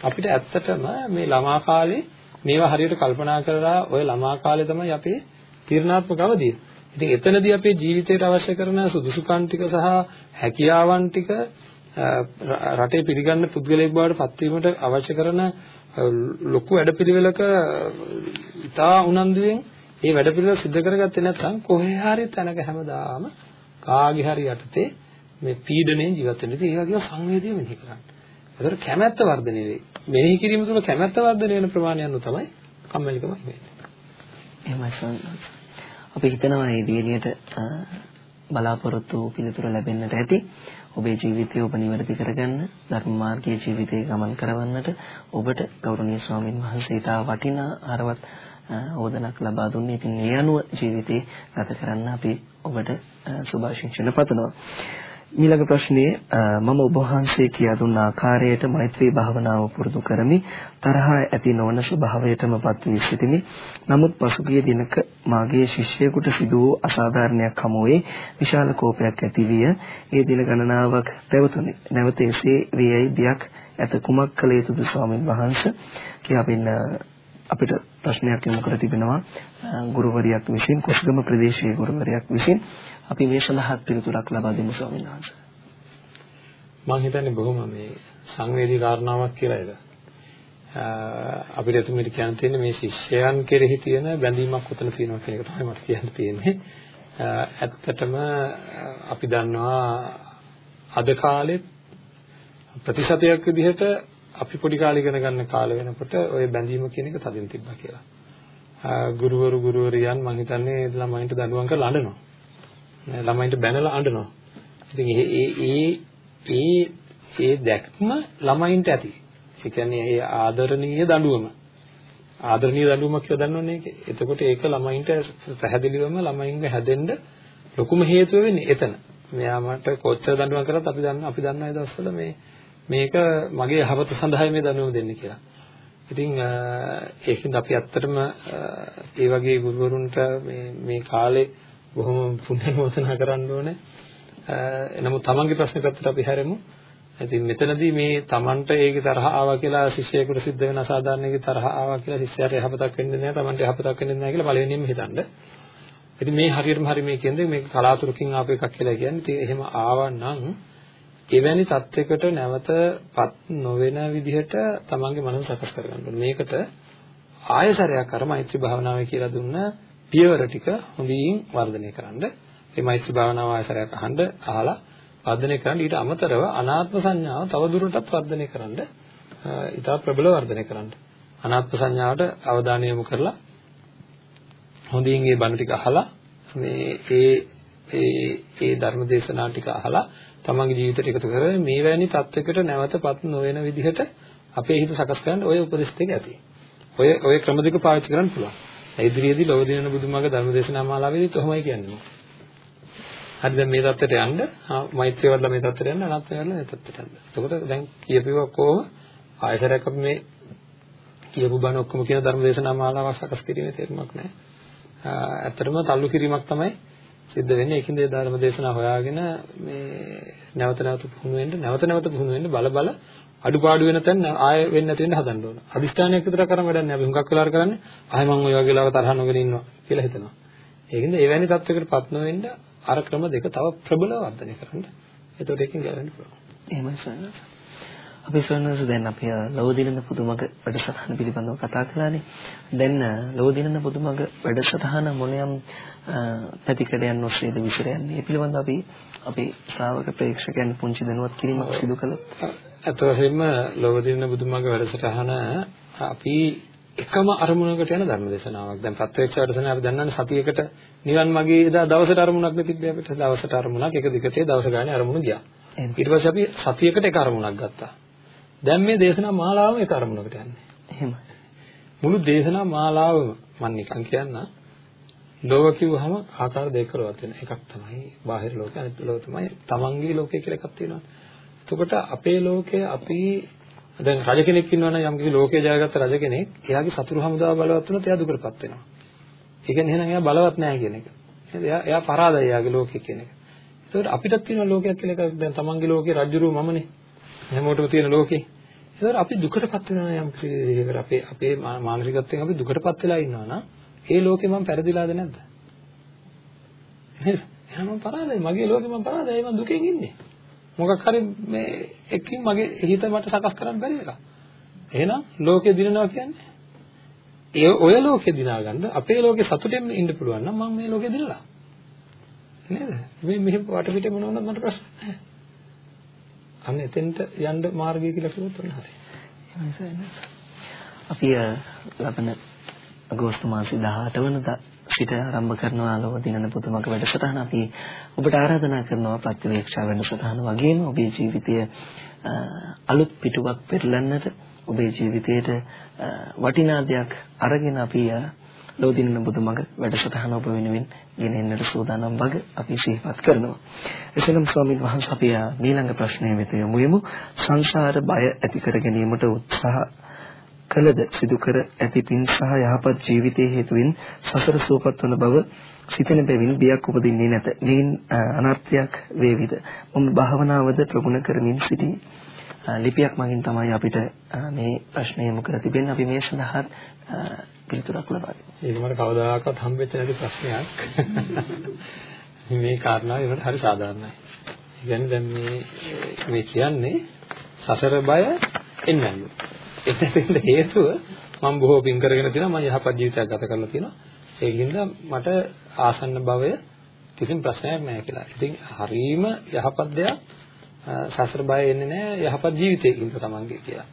අපිට ඇත්තටම මේ ළමා කාලේ මේවා හරියට කල්පනා කරලා ওই ළමා කාලේ තමයි අපේ තීරණාත්මක අවධිය. ඉතින් එතනදී අපේ ජීවිතයට අවශ්‍ය කරන සුදුසුකම් ටික සහ හැකියාවන් ටික රටේ පිළිගන්න පුද්ගලයෙක් බවට පත්වීමට අවශ්‍ය කරන ලොකු වැඩපිළිවෙලක ඉතා උනන්දුවෙන් ඒ වැඩපිළිවෙල සිදු කරගත්තේ නැත්නම් කොහේ හරි තැනක හැමදාම කාගේ හරි යටතේ මේ පීඩණයෙන් ජීවත් වෙන්න. ඉතින් ඒ වගේ සංවේදීව මෙනෙහි කරන්න. ඒතර කැමැත්ත වර්ධනය වෙයි. මෙනෙහි කිරීම තුළ කැමැත්ත වර්ධනය වෙන ප්‍රමාණය අනුව තමයි කම්මැලිකම වෙන්නේ. එහෙමයි සන්නස්. අපි හිතනවා මේ දියණියට බලාපොරොත්තු පිළිතුර ලැබෙන්නට ඇති. ඔබේ ජීවිතය ඔබ නිවැරදි කරගන්න ධර්ම මාර්ගයේ ජීවිතය ගමන් කරවන්නට ඔබට ගෞරවනීය ස්වාමින් වහන්සේ තා වටිනා ආරවත් ඕදනක් ලබා දුන්නේ. ඉතින් ඒ අනුව ජීවිතේ ගත කරන්න අපි ඔබට සුභාශිංසන පතනවා. ඊළඟ ප්‍රශ්නේ මම ඔබ වහන්සේ කියා දුන්න ආකාරයට මෛත්‍රී භාවනාව පුරුදු කරමි. තරහ ඇති නොවන ස්වභාවයටමපත් වී සිටිමි. නමුත් පසුගිය දිනක මාගේ ශිෂ්‍යයෙකුට සිදු වූ අසාධාරණයක් හමුවේ විශාල කෝපයක් ඇති විය. ඒ දින ගණනාවක් පැවතුණි නැවත එසේ වේයි දියක් ඇත කුමක් කළ යුතුද ස්වාමීන් වහන්සේ? කියපින්න අපිට ප්‍රශ්නයක් යොමු කර තිබෙනවා. ගුරුවරියක් විසින් කුස්ගම ප්‍රදේශයේ ගුරුවරයෙක් විසින්. අපි මේ සඳහා පිළිතුරක් ලබා දෙමු ස්වාමීන් වහන්සේ. මම හිතන්නේ බොහොම මේ සංවේදී කාරණාවක් කියලා ඒක. අපිට එතුමිට කියන්න තියෙන්නේ මේ ශිෂ්‍යයන් කෙරෙහි තියෙන බැඳීමක් උතන තියෙනවා කියන එක තමයි මට කියන්න තියෙන්නේ. ඇත්තටම අපි දන්නවා අද කාලේ ප්‍රතිශතයක් විදිහට අපි පොඩි කාලේ ඉගෙන ගන්න කාලේ වෙනකොට ওই බැඳීම කියන එක තදින් තිබ්බා කියලා. ගුරුවරු ගුරුවරියන් මම හිතන්නේ ළමයින්ට දඬුවම් කරලා අඬනවා. ළමයින්ට බැනලා අඬනවා. ඉතින් ඒ ඒ ඒ ඒ දැක්ම ළමයින්ට ඇති. ඒ කියන්නේ ඒ ආදරණීය දඬුවම. ආදරණීය දඬුවම කියලා දන්නවනේ ඒක. එතකොට ඒක ළමයින්ට පැහැදිලිවම ළමයින්ව හැදෙන්න ලොකුම හේතුව වෙන්නේ එතන. මෙයා මට කොච්චර දඬුවම් කරත් අපි දන්න අපි දන්න ඒ දවස්වල මේ මේක මගේ යහපත සඳහායි මේ දඬුවම දෙන්නේ කියලා. ඉතින් ඒකින්ද අපි ඇත්තටම ඒ වගේ ගුරුවරුන්ට මේ මේ කාලේ බොහොම පුණ්‍යමෝසනා කරන්න ඕනේ. නමුත් තමන්ගේ ප්‍රශ්න පැත්තට අපි හැරෙමු. ඉතින් මෙතනදී මේ තමන්ට ඒකේ තරහ ආවා කියලා ශිෂ්‍යයෙකුට සිද්ධ වෙන අසාධාරණයක තරහ ආවා කියලා ශිෂ්‍යයාට යහපතක් වෙන්නේ නැහැ තමන්ට යහපතක් වෙන්නේ නැහැ කියලා පළවෙනියෙන්ම හිතන්න. ඉතින් මේ හරියටම හරි මේ කියන්නේ මේක කලාතුරකින් ආපු එකක් කියලා කියන්නේ. ඉතින් එහෙම ආවා නම් එවැනි තත්යකට නැවතපත් නොවන විදිහට තමන්ගේ මනස සකස් කරගන්න ඕනේ. මේකට ආයසරයක් අර මෛත්‍රී භාවනාවේ කියලා දුන්න පියවර ටික හොඳින් වර්ධනය කරන්න. මේ මෛත්‍රී භාවනාව ආයතරයක් අහන්න අහලා වර්ධනය කරන්න ඊට අමතරව අනාත්ම සංඥාව තව දුරටත් වර්ධනය කරන්න ඉතා ප්‍රබල වර්ධනය කරන්න. අනාත්ම සංඥාවට අවධානය යොමු කරලා හොඳින් මේ බණ ටික අහලා මේ ඒ ඒ ඒ ධර්ම දේශනා ටික අහලා තමන්ගේ ජීවිතයට එකතු කරගෙන මේ වැනි තත්යකට නැවතපත් නොවන විදිහට අපේ හිත සකස් කරන්න ඔය උපදෙස් ටික ඇති. ඔය ඔය ක්‍රම දෙක පාවිච්චි කරන්න පුළුවන්. ඉදිරියේදී ලෝක දිනන බුදුමාගේ ධර්ම දේශනා මාලාවේදීත් ඔහොමයි කියන්නේ. හරි දැන් මේ தත්තට යන්න මෛත්‍රිය වඩලා මේ தත්තට යන්න අනත්ය වඩලා මේ தත්තට යන්න. එතකොට දැන් කියපිව කොහොම ආයතරයක් අපි මේ කියපු බණ ඔක්කොම කියන ධර්ම දේශනා මාලාවක් සකස් කිරීමේ තේරුමක් නැහැ. ඇත්තටම තල්ලු කිරීමක් තමයි සිද්ධ වෙන්නේ. ඒකින්ද ධර්ම දේශනා හොයාගෙන මේ නැවත නැවත පුහුණු වෙන්න නැවත නැවත පුහුණු වෙන්න බල බල අඩුපාඩු වෙන තැන ආයෙ වෙන්නේ නැති වෙන්න හදන්න ඕන. අදිෂ්ඨානයක් විතර කරන් වැඩක් නෑ. අපි හුඟක් වෙලාවට කරන්නේ ආයෙ මම ওই වගේ ලාව තරහ නොගෙන ඉන්නවා කියලා හිතනවා. ඒකින්ද එවැනි තත්යකටපත් නොවෙන්න අර ක්‍රම දෙක තව ප්‍රබලව වර්ධනය කරන්න. එතකොට ඒකෙන් ගැලවෙන්න පුළුවන්. එහෙමයි සර්. අපි සොයනස දැන් අපි ලෝදිනන පුදුමග වැඩසටහන පිළිබඳව කතා කළානේ. දැන් ලෝදිනන පුදුමග වැඩසටහන මොනියම් පැතිකඩයන් ඔස්සේද විසිරයන්නේ. මේ පිළිබඳව අපි අපේ ශ්‍රාවක ප්‍රේක්ෂකයන් පුංචි දැනුවත් කිරීමක් සිදු කළොත් අත වශයෙන්ම ලෝදිනන පුදුමග වැඩසටහන අපි එකම අරමුණකට යන ධර්ම දේශනාවක්. දැන් ප්‍රත්‍යක්ෂ වැඩසටහන අපි දන්නන්නේ සතියකට නිවන් මාගේ එදා දවසට අරමුණක් නෙතිබ්බේ අපිට. දවසට අරමුණක් එක දිගටේ දවස ගානේ අරමුණු ගියා. ඊට පස්සේ අපි සතියකට එක අරමුණක් ගත්තා. දැන් මේ දේශනා මාලාවම එක අරමුණකට යන්නේ. එහෙමයි. මුළු දේශනා මාලාවම මම නිකන් කියන්න ලෝක කිව්වහම ආකාර දෙකකවත් වෙන එකක් තමයි බාහිර ලෝකය අනිත් ලෝකය තමයි තමන්ගේ ලෝකය කියලා එකක් තියෙනවා. එතකොට අපේ ලෝකය අපි දැන් රජ කෙනෙක් ඉන්නවනම් යම් කිසි ලෝකයේ ජයගත්ත රජ කෙනෙක් එයාගේ සතුරු හමුදාව බලවත් වුණොත් එයා දුකටපත් වෙනවා. ඒ කියන්නේ එහෙනම් එයා බලවත් නැහැ කියන එක. නේද? එයා එයා පරාදයි එයාගේ ලෝකය කියන එක. ඒකට අපිටත් තියෙන ලෝකයක් කියලා එකක් දැන් තමන්ගේ ලෝකේ රජුරුව මමනේ. හැමෝටම තියෙන ලෝකේ. ඒතර අපි දුකටපත් වෙනවා යම් කිසිකට අපේ අපේ මානසිකත්වයෙන් අපි දුකටපත් වෙලා ඉන්නවා නම් ඒ ලෝකේ මම පෙරදිලාද නැද්ද? එහෙනම් මම පරාදයි. මගේ ලෝකේ මම පරාදයි. මම දුකෙන් ඉන්නේ. මොකක් හරි මේ එකකින් මගේ හිත මට සකස් කරන්න බැරි එකක්. එහෙනම් ලෝකේ දිනනවා කියන්නේ ඒ ඔය ලෝකේ දිනා ගන්න අපේ ලෝකේ සතුටෙන් ඉන්න පුළුවන් නම් මම මේ ලෝකේ දිනලා. නේද? මේ මෙහෙ වටපිටේ මොනවද මට ප්‍රශ්න නැහැ. අන්න එතෙන්ට යන්න මාර්ගය කියලා කිව්වොත් ඔන්න හරි. අපි ලබන අගෝස්තු මාසේ 18 වෙනිදා සිට ආරම්භ කරනවා ලෝක දිනන පුදුමක වැඩසටහන අපි ඔබට ආරාධනා කරනවා ප්‍රතිවේක්ෂා වැඩසටහන වගේම ඔබේ ජීවිතය අලුත් පිටුවක් පෙරලන්නට ඔබේ ජීවිතයට වටිනා දෙයක් අරගෙන අපි ලෝදින්න බුදුමග වැඩසටහන ඔබ වෙනුවෙන් ගෙන එන්නට සූදානම් වග අපි සිහිපත් කරනවා. එසේනම් ස්වාමීන් වහන්සේ අපි ඊළඟ ප්‍රශ්නය වෙත යමු යමු. සංසාර බය ඇති කර ගැනීමට උත්සාහ කළද සිදු කර ඇති පින් සහ යහපත් ජීවිතයේ හේතුවෙන් සසර සූපත් වන බව සිතන බැවින් බියක් උපදින්නේ නැත. මේන් අනර්ථයක් වේවිද? මම භාවනාවද ප්‍රගුණ කරමින් සිටී. ලිපියක් මගින් තමයි අපිට මේ ප්‍රශ්නය යොමු කර තිබෙන්නේ. අපි මේ සඳහා පිළිතුරක් ලබා දෙමු. ඒක මට කවදාකවත් හම්බෙච්ච නැති ප්‍රශ්නයක්. මේ කාරණාව ඒකට හරි සාධාරණයි. කියන්නේ දැන් මේ මේ කියන්නේ සසර බය එන්නලු. එතෙන්ද හේතුව මම බොහෝ පින් කරගෙන තියෙනවා මම යහපත් ජීවිතයක් ගත කරලා තියෙනවා. ඒකින්ද මට ආසන්න භවය කිසිම ප්‍රශ්නයක් නැහැ කියලා. ඉතින් හරීම යහපත් දෙයක් සසර බය එන්නේ නැහැ යහපත් ජීවිතයකින් තමන්ගේ කියලා.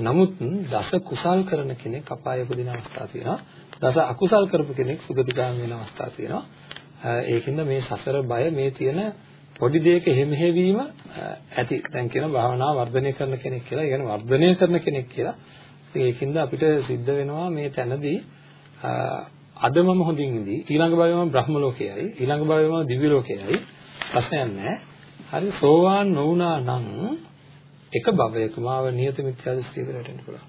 නමුත් දස කුසල් කරන කෙනෙක් අපාය උපදින අවස්ථා තියෙනවා. දස අකුසල් කරපු කෙනෙක් සුගතිගාමී වෙන අවස්ථා තියෙනවා. ඒකින්ද මේ සසර බය මේ තියෙන පොඩි දෙයක හැමහෙවීම ඇති. දැන් කියන භාවනාව වර්ධනය කරන කෙනෙක් කියලා. ඒ කියන්නේ වර්ධනය කරන කෙනෙක් කියලා. ඒකින්ද අපිට සිද්ධ වෙනවා මේ තැනදී අද මම හොඳින් ඉඳී ඊළඟ භවයේ මම බ්‍රහ්ම ලෝකයේයි ඊළඟ භවයේ මම දිව්‍ය ලෝකයේයි ප්‍රශ්නයක් නැහැ. හරි සෝවාන් නොවුනා නම් එක භවයක මාව නියත මිත්‍යා දෘෂ්ටියකට වැටෙන්න පුළුවන්.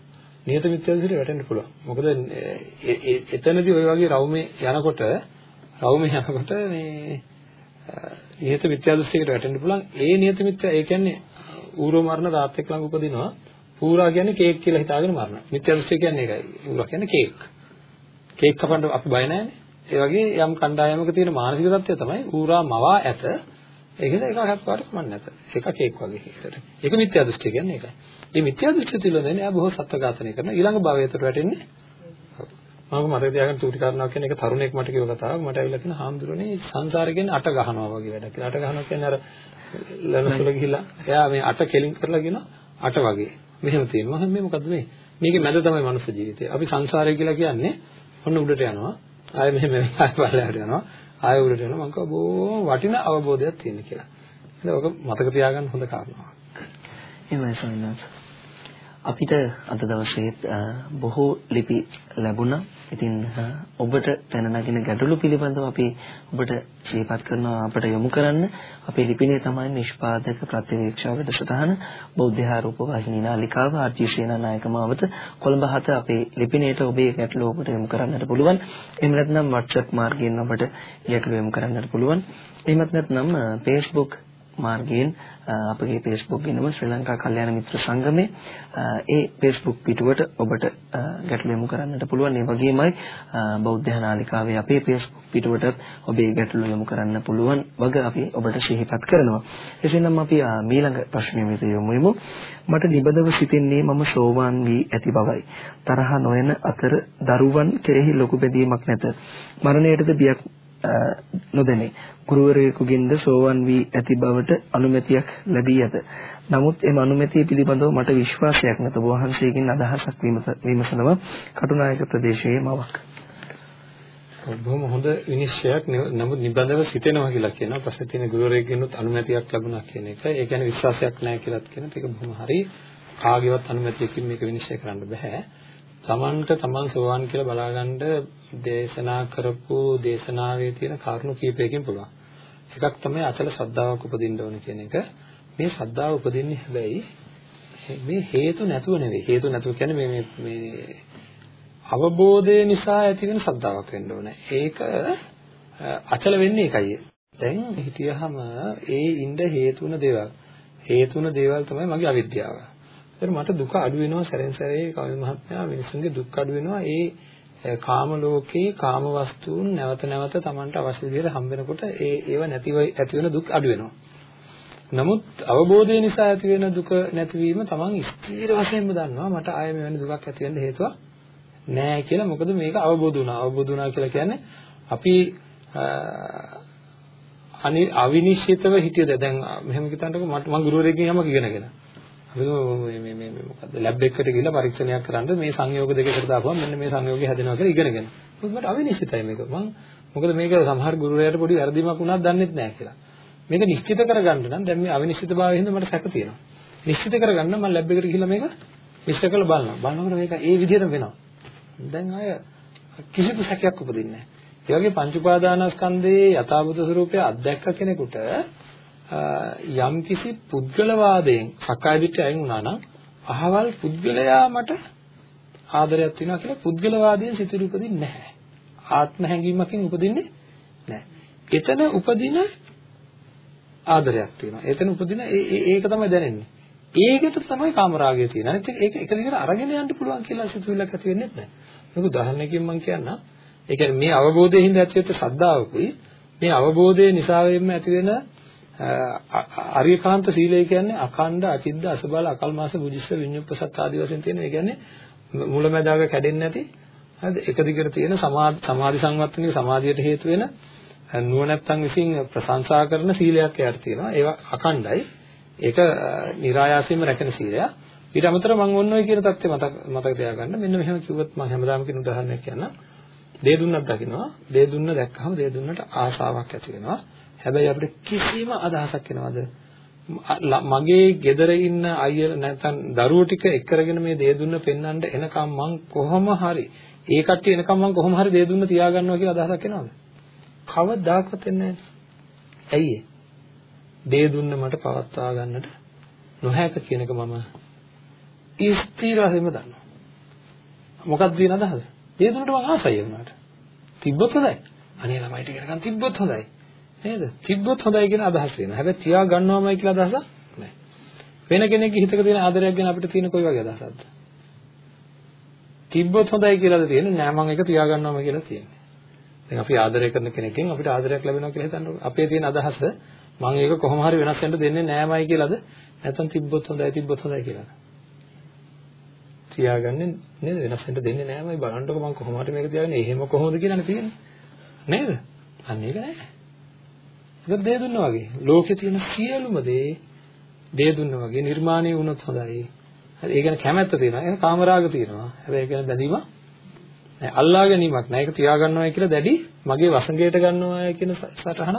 නියත මිත්‍යා දෘෂ්ටියට වැටෙන්න පුළුවන්. මොකද එතනදී ওই වගේ රවුමේ යනකොට රවුමේ යනකොට මේ නියත මිත්‍යා දෘෂ්ටියකට වැටෙන්න පුළුවන්. ඒ නියත මිත්‍යා ඒ කියන්නේ ඌරෝ මරණ තාත්තෙක් ළඟ උපදිනවා. ඌරා කියන්නේ කේක් කියලා හිතාගෙන මරනවා. මිත්‍යා දෘෂ්ටිය කියන්නේ ඒකයි. ඌරා කියන්නේ කේක්. කේක් කපන්න අපි බය නැහැනේ. ඒ වගේ යම් කණ්ඩායමක තියෙන මානසික තත්ත්වය තමයි ඌරා මවා ඇත ඒකද එක හැප්පාවට කමක් නැත. එක කේක් වගේ හිතට. ඒක මිත්‍යා දෘෂ්ටිය කියන්නේ ඒකයි. මේ මිත්‍යා දෘෂ්ටිය තුළ දෙන්නේ ආ බොහෝ සත්ව ඝාතනය කරන ඊළඟ භවයට වැටෙන්නේ. මම මතක තියාගන්න තුටි කාරණාවක් කියන එක තරුණයෙක් මට කිව්ව කතාවක් මට ඇවිල්ලා කියන හාමුදුරනේ සංසාරේ කියන්නේ අට ගහනවා වගේ වැඩක් කියලා. අට ගහනවා කියන්නේ අර ලනසුල ගිහිලා එයා මේ අට කෙලින් කරලා කියන අට වගේ. මෙහෙම තියෙනවා. මේ මොකද්ද මේ? මේකේ මැද තමයි මනුස්ස ජීවිතය. අපි සංසාරය කියලා කියන්නේ ඔන්න උඩට යනවා. ආයෙ මෙහෙම ආයෙ පල්ලෙහාට යනවා. ආයෙ උඩට යනවා මම කිව්වා බොහොම වටිනා අවබෝධයක් තියෙන කියලා. ඉතින් ඔක මතක තියාගන්න හොඳ කාරණාවක්. එහෙමයි සමිනාස්. අපිට අද දවසේ බොහෝ ලිපි ලැබුණා. ඉතින් ඔබට පැන නගින ගැටලු පිළිබඳව අපි ඔබට ශ්‍රීපත් කරනවා අපට යොමු කරන්න. අපේ ලිපිනේ තමයි නිෂ්පාදක ප්‍රතිවීක්ෂා වැඩසටහන බෞද්ධ ආරූප වාහිනී නාලිකාව ආර්.ජී. සේනානායක මාවත කොළඹ හත අපේ ලිපිනේට ඔබේ ගැටලු ඔබට යොමු කරන්නට පුළුවන්. එහෙම නැත්නම් WhatsApp මාර්ගයෙන් ඔබට ගැටලු යොමු කරන්නට පුළුවන්. එහෙමත් නැත්නම් Facebook මාර්ගයෙන් අපගේ Facebook ගිණුම ශ්‍රී ලංකා කල්යාණ මිත්‍ර සංගමේ ඒ Facebook පිටුවට ඔබට ගැටළු යොමු කරන්නට පුළුවන්. ඒ වගේමයි බෞද්ධ නාලිකාවේ අපේ Facebook පිටුවටත් ඔබේ ගැටළු යොමු කරන්න පුළුවන් වග අපි ඔබට සිහිපත් කරනවා. එසේනම් අපි ඊළඟ ප්‍රශ්නය වෙත යමු යමු. මට නිබදව සිටින්නේ මම සෝවාන් වී ඇති බවයි. තරහ නොයන අතර දරුවන් කෙරෙහි ලොකු බැඳීමක් නැත. මරණයටද බියක් නොදැනේ. ගුරුවරයෙකුගෙන්ද සෝවන් වී ඇති බවට අනුමැතියක් ලැබී ඇත. නමුත් එම අනුමැතිය පිළිබඳව මට විශ්වාසයක් නැත. වහන්සේගෙන් අදහසක් විමසනවා කටුනායක ප්‍රදේශයේ මවක්. බොහොම හොඳ විනිශ්චයක් නමුත් නිබඳව සිතෙනවා කියලා කියනවා. පස්සේ තියෙන ගුරුවරයෙක්ගෙනුත් අනුමැතියක් ලැබුණා කියන එක. ඒ කියන්නේ විශ්වාසයක් නැහැ කියලාත් කියනවා. ඒක බොහොම හරි. කාගේවත් අනුමැතියකින් මේක විනිශ්චය කරන්න බෑ. තමන්ට තමන් සෝවාන් කියලා බලාගන්න දේශනා කරපු දේශනාවේ තියෙන කාරණු කීපයකින් පුළුවන්. එකක් තමයි අචල ශ්‍රද්ධාවක් උපදින්න ඕන කියන එක. මේ ශ්‍රද්ධාව උපදින්නේ හැබැයි මේ හේතු නැතුව නෙවෙයි. හේතු නැතුව කියන්නේ මේ මේ මේ අවබෝධය නිසා ඇති වෙන ශ්‍රද්ධාවක් වෙන්න ඕනේ. ඒක අචල වෙන්නේ ඒකයි. දැන් හිතියහම ඒ ඉන්න හේතු වෙන දේවල්. හේතු වෙන දේවල් තමයි මගේ අවිද්‍යාව. ඒතර මට දුක අඩු වෙනවා සැරෙන් සැරේ කවි මහත්මයා මිනිසුන්ගේ දුක් අඩු වෙනවා. ඒ කාම ලෝකේ කාම වස්තුන් නැවත නැවත Tamanට අවශ්‍ය විදිහට හම්බ වෙනකොට ඒ ඒව නැතිව ඇති වෙන දුක් අඩු වෙනවා. නමුත් අවබෝධය නිසා ඇති වෙන දුක නැතිවීම Taman ස්ථීර වශයෙන්ම දන්නවා. මට ආයෙ මෙවැනි දුකක් ඇති වෙන්න හේතුවක් නෑ කියලා. මොකද මේක අවබෝධ වුණා. අවබෝධ වුණා කියලා කියන්නේ අපි අනි අවිනිශ්චිතව හිටියද? දැන් මෙහෙම හිතන්නකො මම ගුරුවරයෙක්ගෙන් යමක් ඉගෙනගෙන අපි මේ මේ මේ මොකද්ද ලැබ් එකකට ගිහලා පරීක්ෂණයක් කරන්න මේ සංයෝග දෙකකට දාපුවම මෙන්න මේ සංයෝගය හැදෙනවා කියලා ඉගෙනගෙන. මොකද මට අවිනිශ්චිතයි මේක. මම මොකද මේක සමහර ගුරුවරයාට පොඩි වැරදීමක් වුණාද දන්නෙත් නැහැ කියලා. මේක නිශ්චිත කරගන්න නම් දැන් මේ අවිනිශ්චිතභාවය හින්දා මට සැක තියෙනවා. නිශ්චිත කරගන්න මම ලැබ් එකට ගිහලා මේක මිශ්‍ර කරලා බලනවා. බලනකොට මේක ඒ විදිහටම වෙනවා. දැන් අය කිසිදු සැකයක් උපදින්නේ නැහැ. ඒ වගේ පංච උපාදානස්කන්ධයේ යථාභූත ස්වરૂපය අත්දැක්ක කෙනෙකුට යම් කිසි පුද්ගලවාදයෙන් සක්කාය දිට්ඨිය අයින් වුණා නම් අහවල් පුද්ගලයා මට ආදරයක් වෙනවා කියලා පුද්ගලවාදයෙන් සිතුරු උපදින්නේ නැහැ. ආත්ම හැඟීමකින් උපදින්නේ නැහැ. එතන උපදින ආදරයක් තියෙනවා. එතන උපදින ඒක තමයි දැනෙන්නේ. ඒකට තමයි කාමරාගය තියෙන්නේ. අනිත් ඒක එක දිගට අරගෙන යන්න පුළුවන් කියලා සිතුවිල්ලක් ඇති වෙන්නේ නැහැ. මේක උදාහරණයකින් මම කියන්නම්. ඒ කියන්නේ මේ අවබෝධයෙන් හින්දා ඇතිවෙච්ච ශ්‍රද්ධාවකුයි මේ අවබෝධය නිසා වෙන්න ඇති වෙන අරියකාන්ත සීලය කියන්නේ අකණ්ඩ අචිද්ද අසබල අකල්මාස බුජිස්ස විඤ්ඤුප්පසත් ආදී වශයෙන් තියෙන ඒ කියන්නේ මුලැමැදාග කැඩෙන්නේ නැති. හරිද? එක දිගට තියෙන සමාධි සංවර්ධනයේ සමාධියට හේතු වෙන නුවණැත්තන් විසින් ප්‍රශංසා කරන සීලයක් එයාට තියෙනවා. ඒක අකණ්ඩයි ඒක નિરાයාසයෙන්ම රැකෙන සීලයක්. ඊට අමතරව මම ඔන්නෝයි කියන தත්ත්වය මතක මතක තියාගන්න. මෙන්න මෙහෙම කිව්වොත් මම හැමදාම කියන උදාහරණයක් කියන්නම්. දේ දුන්නක් දකින්නවා. දේ දුන්න දැක්කහම දේ දුන්නට ආසාවක් ඇති වෙනවා. හැබැයි අපිට කිසිම අදහසක් එනවද? මගේ ගෙදර ඉන්න අයියල නැත්නම් දරුවෝ ටික එක්කරගෙන මේ දේ දුන්න පෙන්වන්න එනකම් මං කොහොම හරි ඒ කට්ටිය එනකම් මං කොහොම හරි දේ දුන්න තියාගන්නවා කියලා අදහසක් එනවද? කවදාකවත් එන්නේ නැහැ. ඇයි ඒ? දේ දුන්න මට පවත්වා ගන්නට නොහැක කියන එක මම ස්ථිර වශයෙන්ම දන්නවා. මොකක්ද කියන අදහස? දේ දුන්නට මම ආසයි වුණාට. තිබ්බොත් හොඳයි. අනේ ළමයි ටික කරගන්න තිබ්බොත් හොඳයි. නේද? තිබ්බොත් හොඳයි කියන අදහස වෙනවා. හැබැයි තියා ගන්නවමයි කියලා අදහසක් නැහැ. වෙන කෙනෙක්ගේ හිතක තියෙන ආදරයක් ගැන අපිට තියෙන කොයි වගේ අදහසක්ද? තිබ්බොත් හොඳයි කියලාද තියෙන්නේ? නෑ මම ඒක තියා ගන්නවම කියලා තියෙන්නේ. දැන් අපි ආදරය කරන කෙනෙක්ගෙන් අපිට ආදරයක් ලැබෙනවා කියලා හිතන්නකො. අපේ තියෙන අදහස මම ඒක කොහොම හරි වෙනස් වෙන්න දෙන්නේ නෑමයි කියලාද? නැත්නම් තිබ්බොත් හොඳයි තිබ්බොත් හොඳයි කියලාද? තියාගන්නේ නේද? වෙනස් වෙන්න දෙන්නේ නෑමයි බලන්නකො මම කොහොම හරි මේක තියාගන්නේ. එහෙම කොහොමද කියලානේ තියෙන්නේ. නේද? අන්න ඒක නෑ. ඒක දේ දුන්නා වගේ. ලෝකේ තියෙන සියලුම දේ දේ දුන්නා වගේ නිර්මාණය වුණොත් හොඳයි. හරි ඒ කියන්නේ කැමැත්ත තියෙනවා. ඒක කාමරාග තියෙනවා. හැබැයි ඒක බැඳීම නෑ අල්ලා ගැනීමක් නෑ. ඒක තියාගන්නවයි කියලා දැඩි මගේ වසඟයට ගන්නවයි කියන සටහන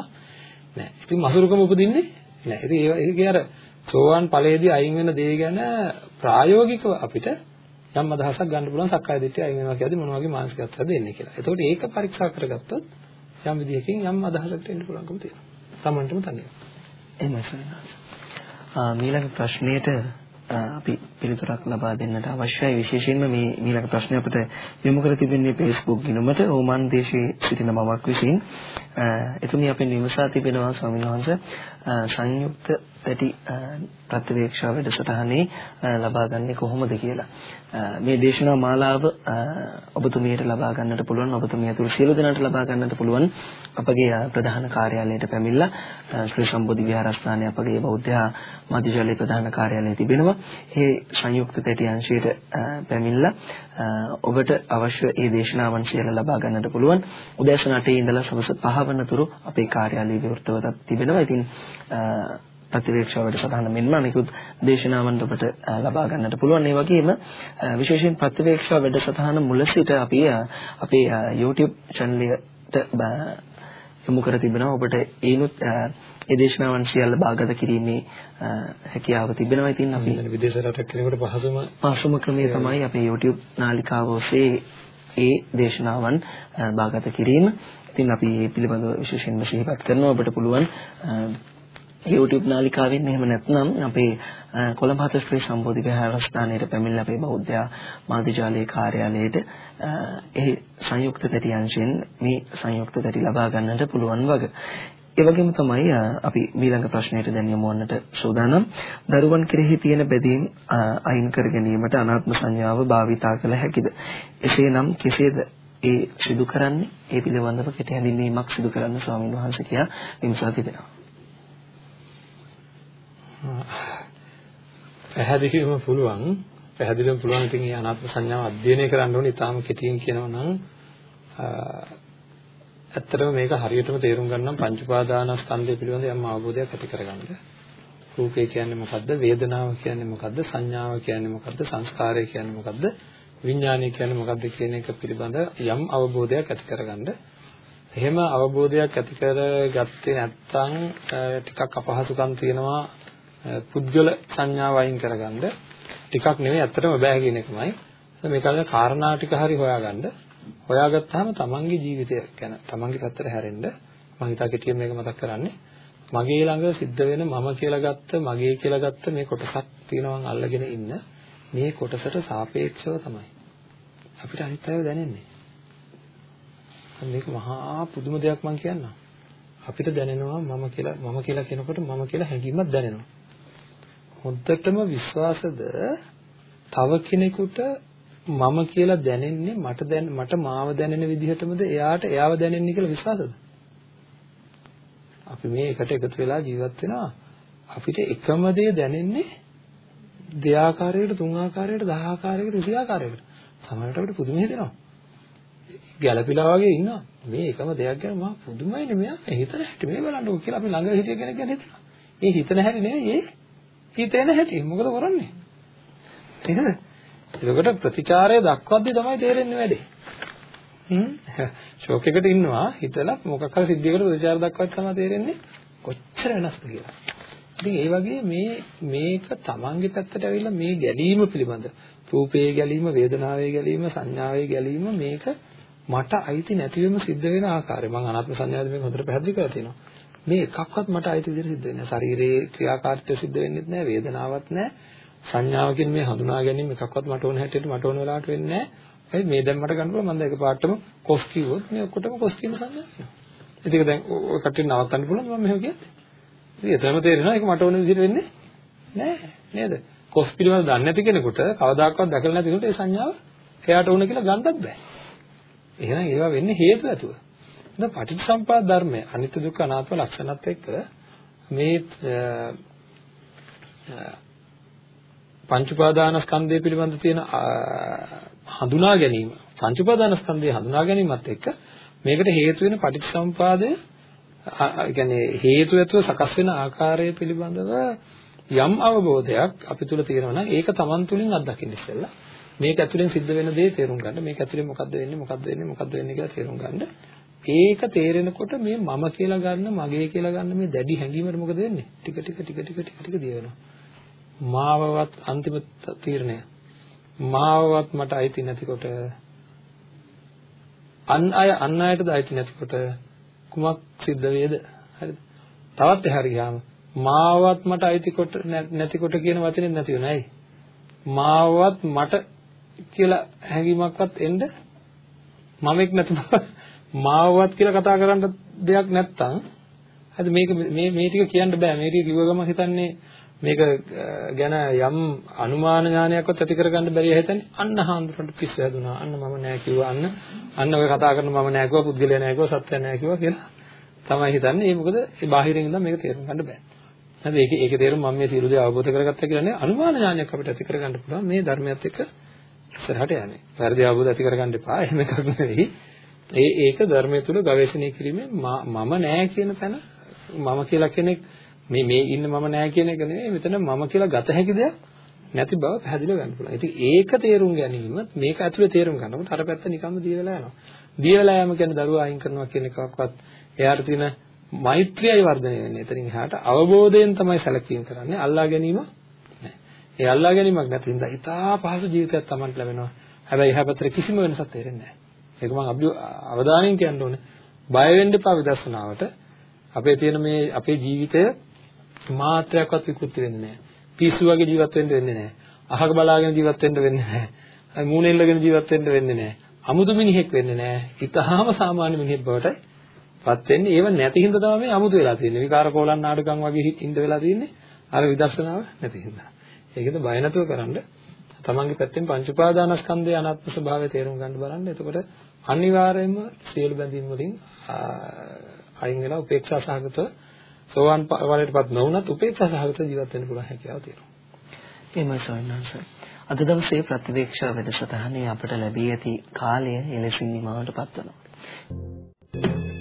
නෑ. ඉතින් මසුරුකම උපදින්නේ නෑ. ඉතින් ඒක අර සෝවාන් ඵලයේදී අයින් වෙන දේ ගැන ප්‍රායෝගිකව අපිට යම් අදහසක් ගන්න පුළුවන් සක්කාය දිට්ඨිය අයින් වෙනවා කියද්දි මොන වගේ මානසිකත්වයක්ද එන්නේ කියලා. එතකොට ඒක පරීක්ෂා කරගත්තොත් යම් විදිහකින් යම් අදහසකට එන්න පුළුවන්කම තියෙනවා. Tamanටම තනියම. එහෙමයි සරණාස. ඊළඟ ප්‍රශ්නයට අපි පිළිතුරක් ලබා දෙන්නට අවශ්‍යයි. විශේෂයෙන්ම මේ ඊළඟ ප්‍රශ්නය අපිට යොමු කර තිබෙන්නේ Facebook ගිණුමට. ඕමන් දේශයේ සිටින මමක් විසින්. එතුමිය අපෙන් විමසා තිබෙනවා ස්වාමීන් වහන්සේ. සංයුක්ත පැටි ප්‍රතිවේක්ෂා වැඩසටහනේ ලබා ගන්නේ කොහොමද කියලා. මේ දේශනා මාලාව ඔබතුමියට ලබා ගන්නට පුළුවන්. ඔබතුමිය ඇතුළු සියලු දෙනාට ලබා ගන්නට පුළුවන්. අපගේ ප්‍රධාන කාර්යාලයට පැමිණලා ශ්‍රී සම්බෝධි විහාරස්ථානයේ අපගේ බෞද්ධ මධ්‍යජලයේ ප්‍රධාන කාර්යාලය තිබෙනවා. මේ සංයුක්ත පැටි අංශයට පැමිණලා ඔබට අවශ්‍ය ඒ දේශනාවන් සියල්ල ලබා ගන්නට පුළුවන්. උදෑසන 8 ඉඳලා සවස් 5 වනතුරු අපේ කාර්යාලය විවෘතව තිබෙනවා. ඉතින් ප්‍රතිවේක්ෂා වැඩසටහන මෙන්ම අනිකුත් දේශනාවන් ඔබට ලබා ගන්නට පුළුවන්. ඒ වගේම විශේෂයෙන් ප්‍රතිවේක්ෂා වැඩසටහන මුල සිට අපි අපේ YouTube channel එකට යොමු කර තිබෙනවා. ඔබට ඒනුත් ඒ දේශනාවන් සියල්ල භාගත කිරීමේ හැකියාව තිබෙනවා. ඉතින් අපි විදේශ රටක් කෙනෙකුට පහසුම පහසුම ක්‍රමය තමයි අපේ YouTube නාලිකාව ඔස්සේ ඒ දේශනාවන් භාගත කිරීම. ඉතින් අපි මේ පිළිබඳව විශේෂයෙන්ම සිහිපත් කරනවා ඔබට පුළුවන් YouTube නාලිකාවෙන් එහෙම නැත්නම් අපේ කොළඹ හත ශ්‍රී සම්බෝධි විහාරස්ථානයේ පැමිණලා අපේ බෞද්ධ මාධ්‍යාලයේ කාර්යාලයට එහි සංයුක්ත තැටි අංශයෙන් මේ සංයුක්ත තැටි ලබා ගන්නට පුළුවන් වග. ඒ වගේම තමයි අපි ඊළඟ ප්‍රශ්නයට දැන් යමු වන්නට සූදානම්. දරුවන් කෙරෙහි තියෙන බැඳීම් අයින් කර ගැනීමට අනාත්ම සංඥාව භාවිතා කළ හැකිද? එසේනම් කෙසේද ඒ සිදු කරන්නේ? ඒ පිළිබඳව කෙටි හැඳින්වීමක් සිදු කරන්න ස්වාමීන් වහන්සේ කියා විමසා තිබෙනවා. පැහැදිලිවම පුළුවන් පැහැදිලිවම පුළුවන් ඉතින් මේ අනාත්ම සංඥාව අධ්‍යයනය කරන්න ඕනේ ඊටාම කෙටියෙන් කියනවා නම් ඇත්තටම මේක හරියටම තේරුම් ගන්න නම් පංච උපාදානස්කන්ධය පිළිබඳ යම් අවබෝධයක් ඇති කරගන්න. රූපය කියන්නේ මොකද්ද? වේදනාව කියන්නේ මොකද්ද? සංඥාව කියන්නේ මොකද්ද? සංස්කාරය කියන්නේ මොකද්ද? විඥානය කියන්නේ මොකද්ද කියන එක පිළිබඳ යම් අවබෝධයක් ඇති කරගන්න. එහෙම අවබෝධයක් ඇති කරගත්තේ නැත්නම් ටිකක් අපහසුකම් තියෙනවා පුද්ගල සංඥාව අයින් කරගන්න ටිකක් නෙවෙයි ඇත්තටම බෑ කියන එකමයි. මේක අර කාරණා ටික හරි හොයාගන්න හොයාගත්තාම තමන්ගේ ජීවිතය ගැන තමන්ගේ පැත්තට හැරෙන්න මම හිතා කෙටියෙන් මේක මතක් කරන්නේ මගේ ළඟ සිද්ධ වෙන මම කියලා ගත්ත මගේ කියලා ගත්ත මේ කොටසක් තියෙනවා අල්ලගෙන ඉන්න මේ කොටසට සාපේක්ෂව තමයි අපිට අනිත් අයව දැනෙන්නේ. මේක මහා පුදුම දෙයක් මම කියන්නම්. අපිට දැනෙනවා මම කියලා මම කියලා කියනකොට මම කියලා හැඟීමක් දැනෙනවා. හොද්දටම විශ්වාසද තව කෙනෙකුට මම කියලා දැනෙන්නේ මට දැන් මට මාව දැනෙන විදිහටමද එයාට එයාව දැනෙන්නේ කියලා විශ්වාසද? අපි මේ එකට එකතු වෙලා ජීවත් වෙනවා. අපිට එකම දේ දැනෙන්නේ දෙආකාරයකට තුන් ආකාරයකට දහ ආකාරයකට 20 ආකාරයකට සමහරවිට අපිට පුදුම හිතෙනවා. ගැළපිලා වගේ ඉන්නවා. මේ එකම දෙයක් ගැන මම පුදුමයිනේ මෙයා හිතන හැටි මේ බලන්නකො කියලා අපි ළඟ හිටිය කෙනෙක් ගැන හිතනවා. ඒ හිතන හැටි නෙවෙයි ඒ හිතෙන හැටි. මොකද කරන්නේ? තේරෙනවද එතකොට ප්‍රතිචාරය දක්වද්දි තමයි තේරෙන්නේ වැඩේ හ්ම් ෂෝක් එකට ඉන්නවා හිතලා මොකක් හරි සිද්ධියකට ප්‍රතිචාර දක්වද්දි තමයි තේරෙන්නේ කොච්චර වෙනස්ද කියලා ඉතින් ඒ වගේ මේ මේක තමන්ගේ පැත්තට ඇවිල්ලා මේ ගැලීම පිළිබඳ රූපයේ ගැලීම, වේදනාවේ ගැලීම, සංඥාවේ ගැලීම මේක මට අයිති නැතිවෙම සිද්ධ වෙන ආකාරය. මම අනාත්ම සංඥාද මේක හොඳට පැහැදිලි කරලා තියෙනවා. මේ එකක්වත් මට අයිති විදිහට සිද්ධ වෙන්නේ නැහැ. ශරීරයේ ක්‍රියාකාරීත්වය සිද්ධ වෙන්නේ නැහැ, වේදනාවක් නැහැ. සංඥාවකින් මේ හඳුනා ගැනීම එකක්වත් මට ඕන හැටියට මට ඕන වෙලාවට වෙන්නේ නැහැ. ඒ මේ දැන් මට ගන්න පුළුවන් මම දැන් එකපාරටම කොස් කිව්වොත් මේ ඔක්කොටම කොස් කියන සංඥා. ඉතින් දැන් ඔය කට්ටිය නවත්තන්න පුළුවන් මම මෙහෙම කියන්නේ. ඉතින් එතනම තේරෙනවා ඒක මට ඕන විදිහට වෙන්නේ නැහැ නේද? කොස් පිළිබඳව දන්නේ නැති කෙනෙකුට කවදාකවත් දැකලා නැති කෙනෙකුට ඒ සංඥාව එයාට ඕන කියලා ගන්නත් බෑ. එහෙනම් ඒවා වෙන්නේ හේතු ඇතුව. දැන් පටිච්චසම්පාද ධර්මය අනිත්‍ය දුක්ඛ අනාත්ම ලක්ෂණත් එක්ක මේ පංච උපාදානස්කන්ධය පිළිබඳ තියෙන හඳුනා ගැනීම. පංච උපාදානස්කන්ධය හඳුනා ගැනීමත් එක්ක මේකට හේතු වෙන පටිච්චසම්පාදය ඒ කියන්නේ හේතු ඇතුව සකස් වෙන ආකාරය පිළිබඳව යම් අවබෝධයක් අපි තුල තියෙනවා නම් ඒක Taman තුලින් අත්දකින්න ඉස්සෙල්ලා මේක ඇතුලෙන් සිද්ධ වෙන දේ තේරුම් ගන්න මේක ඇතුලෙන් මොකද්ද වෙන්නේ මොකද්ද වෙන්නේ මොකද්ද වෙන්නේ කියලා තේරුම් ගන්න. ඒක තේරෙනකොට මේ මම කියලා ගන්න මගේ කියලා ගන්න මේ දැඩි හැඟීමට මොකද වෙන්නේ? ටික ටික ටික ටික ටික ටික දිය වෙනවා මාවවත් අන්තිම තීරණය. මාවවත් මට අයිති නැතිකොට අන් අය අන් අයටද අයිති නැතිකොට කුමක් සිද්ධ වේද? හරිද? තවත් එහාට ගියාම මාවවත් මට අයිති කොට නැතිකොට කියන වචනේ නැති වෙන ඇයි? මාවවත් මට කියලා හැඟීමක්වත් එන්න මමෙක් නැතුව මාවවත් කියලා කතා කරන්න දෙයක් නැත්තම් හරිද? මේක මේ මේ ටික කියන්න බෑ. මේ ටික කිව්ව ගමන් හිතන්නේ මේක ගැන යම් අනුමාන ඥානයක්වත් ඇති කරගන්න බැරිය හිතන්නේ අන්න හාන්දුරන්ට පිස්සු හැදුනා. අන්න මම නෑ කිව්වා. අන්න අන්න ඔය කතා කරන මම නෑ කිව්වා. පුද්ගලයා නෑ කිව්වා. සත්‍යය නෑ කිව්වා කියලා තමයි හිතන්නේ. ඒ මොකද ඒ බාහිරින් ඉඳන් මේක තේරුම් ගන්න බෑ. හරිද ඒක ඒකේ තේරුම මම මේ සියලු දේ අවබෝධ කරගත්තා කියලා නේ අනුමාන ඥානයක් අපිට ඇති කරගන්න පුළුවන්. මේ ධර්මයත් එක්ක ඉස්සරහට යන්නේ. වැරදි අවබෝධ ඇති කරගන්න එපා. එහෙම එකක් නෙවෙයි. ඒ ඒක ධර්මයේ තුල ගවේෂණය කිරීමෙන් මම නෑ කියන තැන මම කියලා කෙනෙක් මේ මේ ඉන්න මම නෑ කියන එක නෙවෙයි මෙතන මම කියලා ගත හැකි දෙයක් නැති බව පැහැදිලිව ගන්න පුළුවන්. ඉතින් ඒක තේරුම් ගැනීම මේක ඇතුලේ තේරුම් ගන්නකොට අර පැත්ත නිකම්ම දිය වෙලා යනවා. දිය වෙලා යෑම කියන්නේ දරුවා අයින් කරනවා කියන එකක්වත් එයාට තියෙන මෛත්‍රියයි වර්ධනය වෙන්නේ. එතනින් එහාට අවබෝධයෙන් තමයි සැලකීම් කරන්නේ. අල්ලා ගැනීම නෑ. ඒ අල්ලා ගැනීමක් නැති හින්දා ඉතා පහසු ජීවිතයක් Tamanට ලැබෙනවා. හැබැයි එහා පැත්තට කිසිම වෙනසක් තේරෙන්නේ නෑ. ඒක මම අවධානයෙන් කියන්න ඕනේ. බය වෙන්න එපා විදර්ශනාවට. අපේ තියෙන මේ අපේ ජීවිතය මාත්‍රයක්වත් විකෘති වෙන්නේ නෑ. පිස්සු වගේ ජීවත් වෙන්න වෙන්නේ නෑ. අහක බලාගෙන ජීවත් වෙන්න වෙන්නේ නෑ. මූණෙල්ලගෙන ජීවත් වෙන්න වෙන්නේ නෑ. අමුතු මිනිහෙක් වෙන්නේ නෑ. ඊටාම සාමාන්‍ය මිනිහෙක් බවට පත් වෙන්නේ ඒව නැති හින්දා තමයි මේ අමුතු වෙලා තියෙන්නේ. විකාර කෝලන් නාටකම් වගේ හින්ද වෙලා තියෙන්නේ. අර විදර්ශනාව නැති හින්දා. ඒකද බය නැතුව කරන්න තමන්ගේ පැත්තෙන් පංච උපාදානස්කන්ධයේ අනාත්ම ස්වභාවය තේරුම් ගන්න බලන්න. එතකොට අනිවාර්යයෙන්ම සියලු බැඳීම් වලින් අයින් වෙලා උපේක්ෂා සහගතව සෝවාන් ඵලයටපත් නොවුනත් උපේක්ෂා සහගත ජීවත් වෙන්න පුළුවන් හැකියාව තියෙනවා. එහෙමයි සවන්නංශ. අද දවසේ ප්‍රතිවේක්ෂා වැඩසටහනේ අපට ලැබී ඇති කාලය එලෙසින් නිමවටපත් වෙනවා.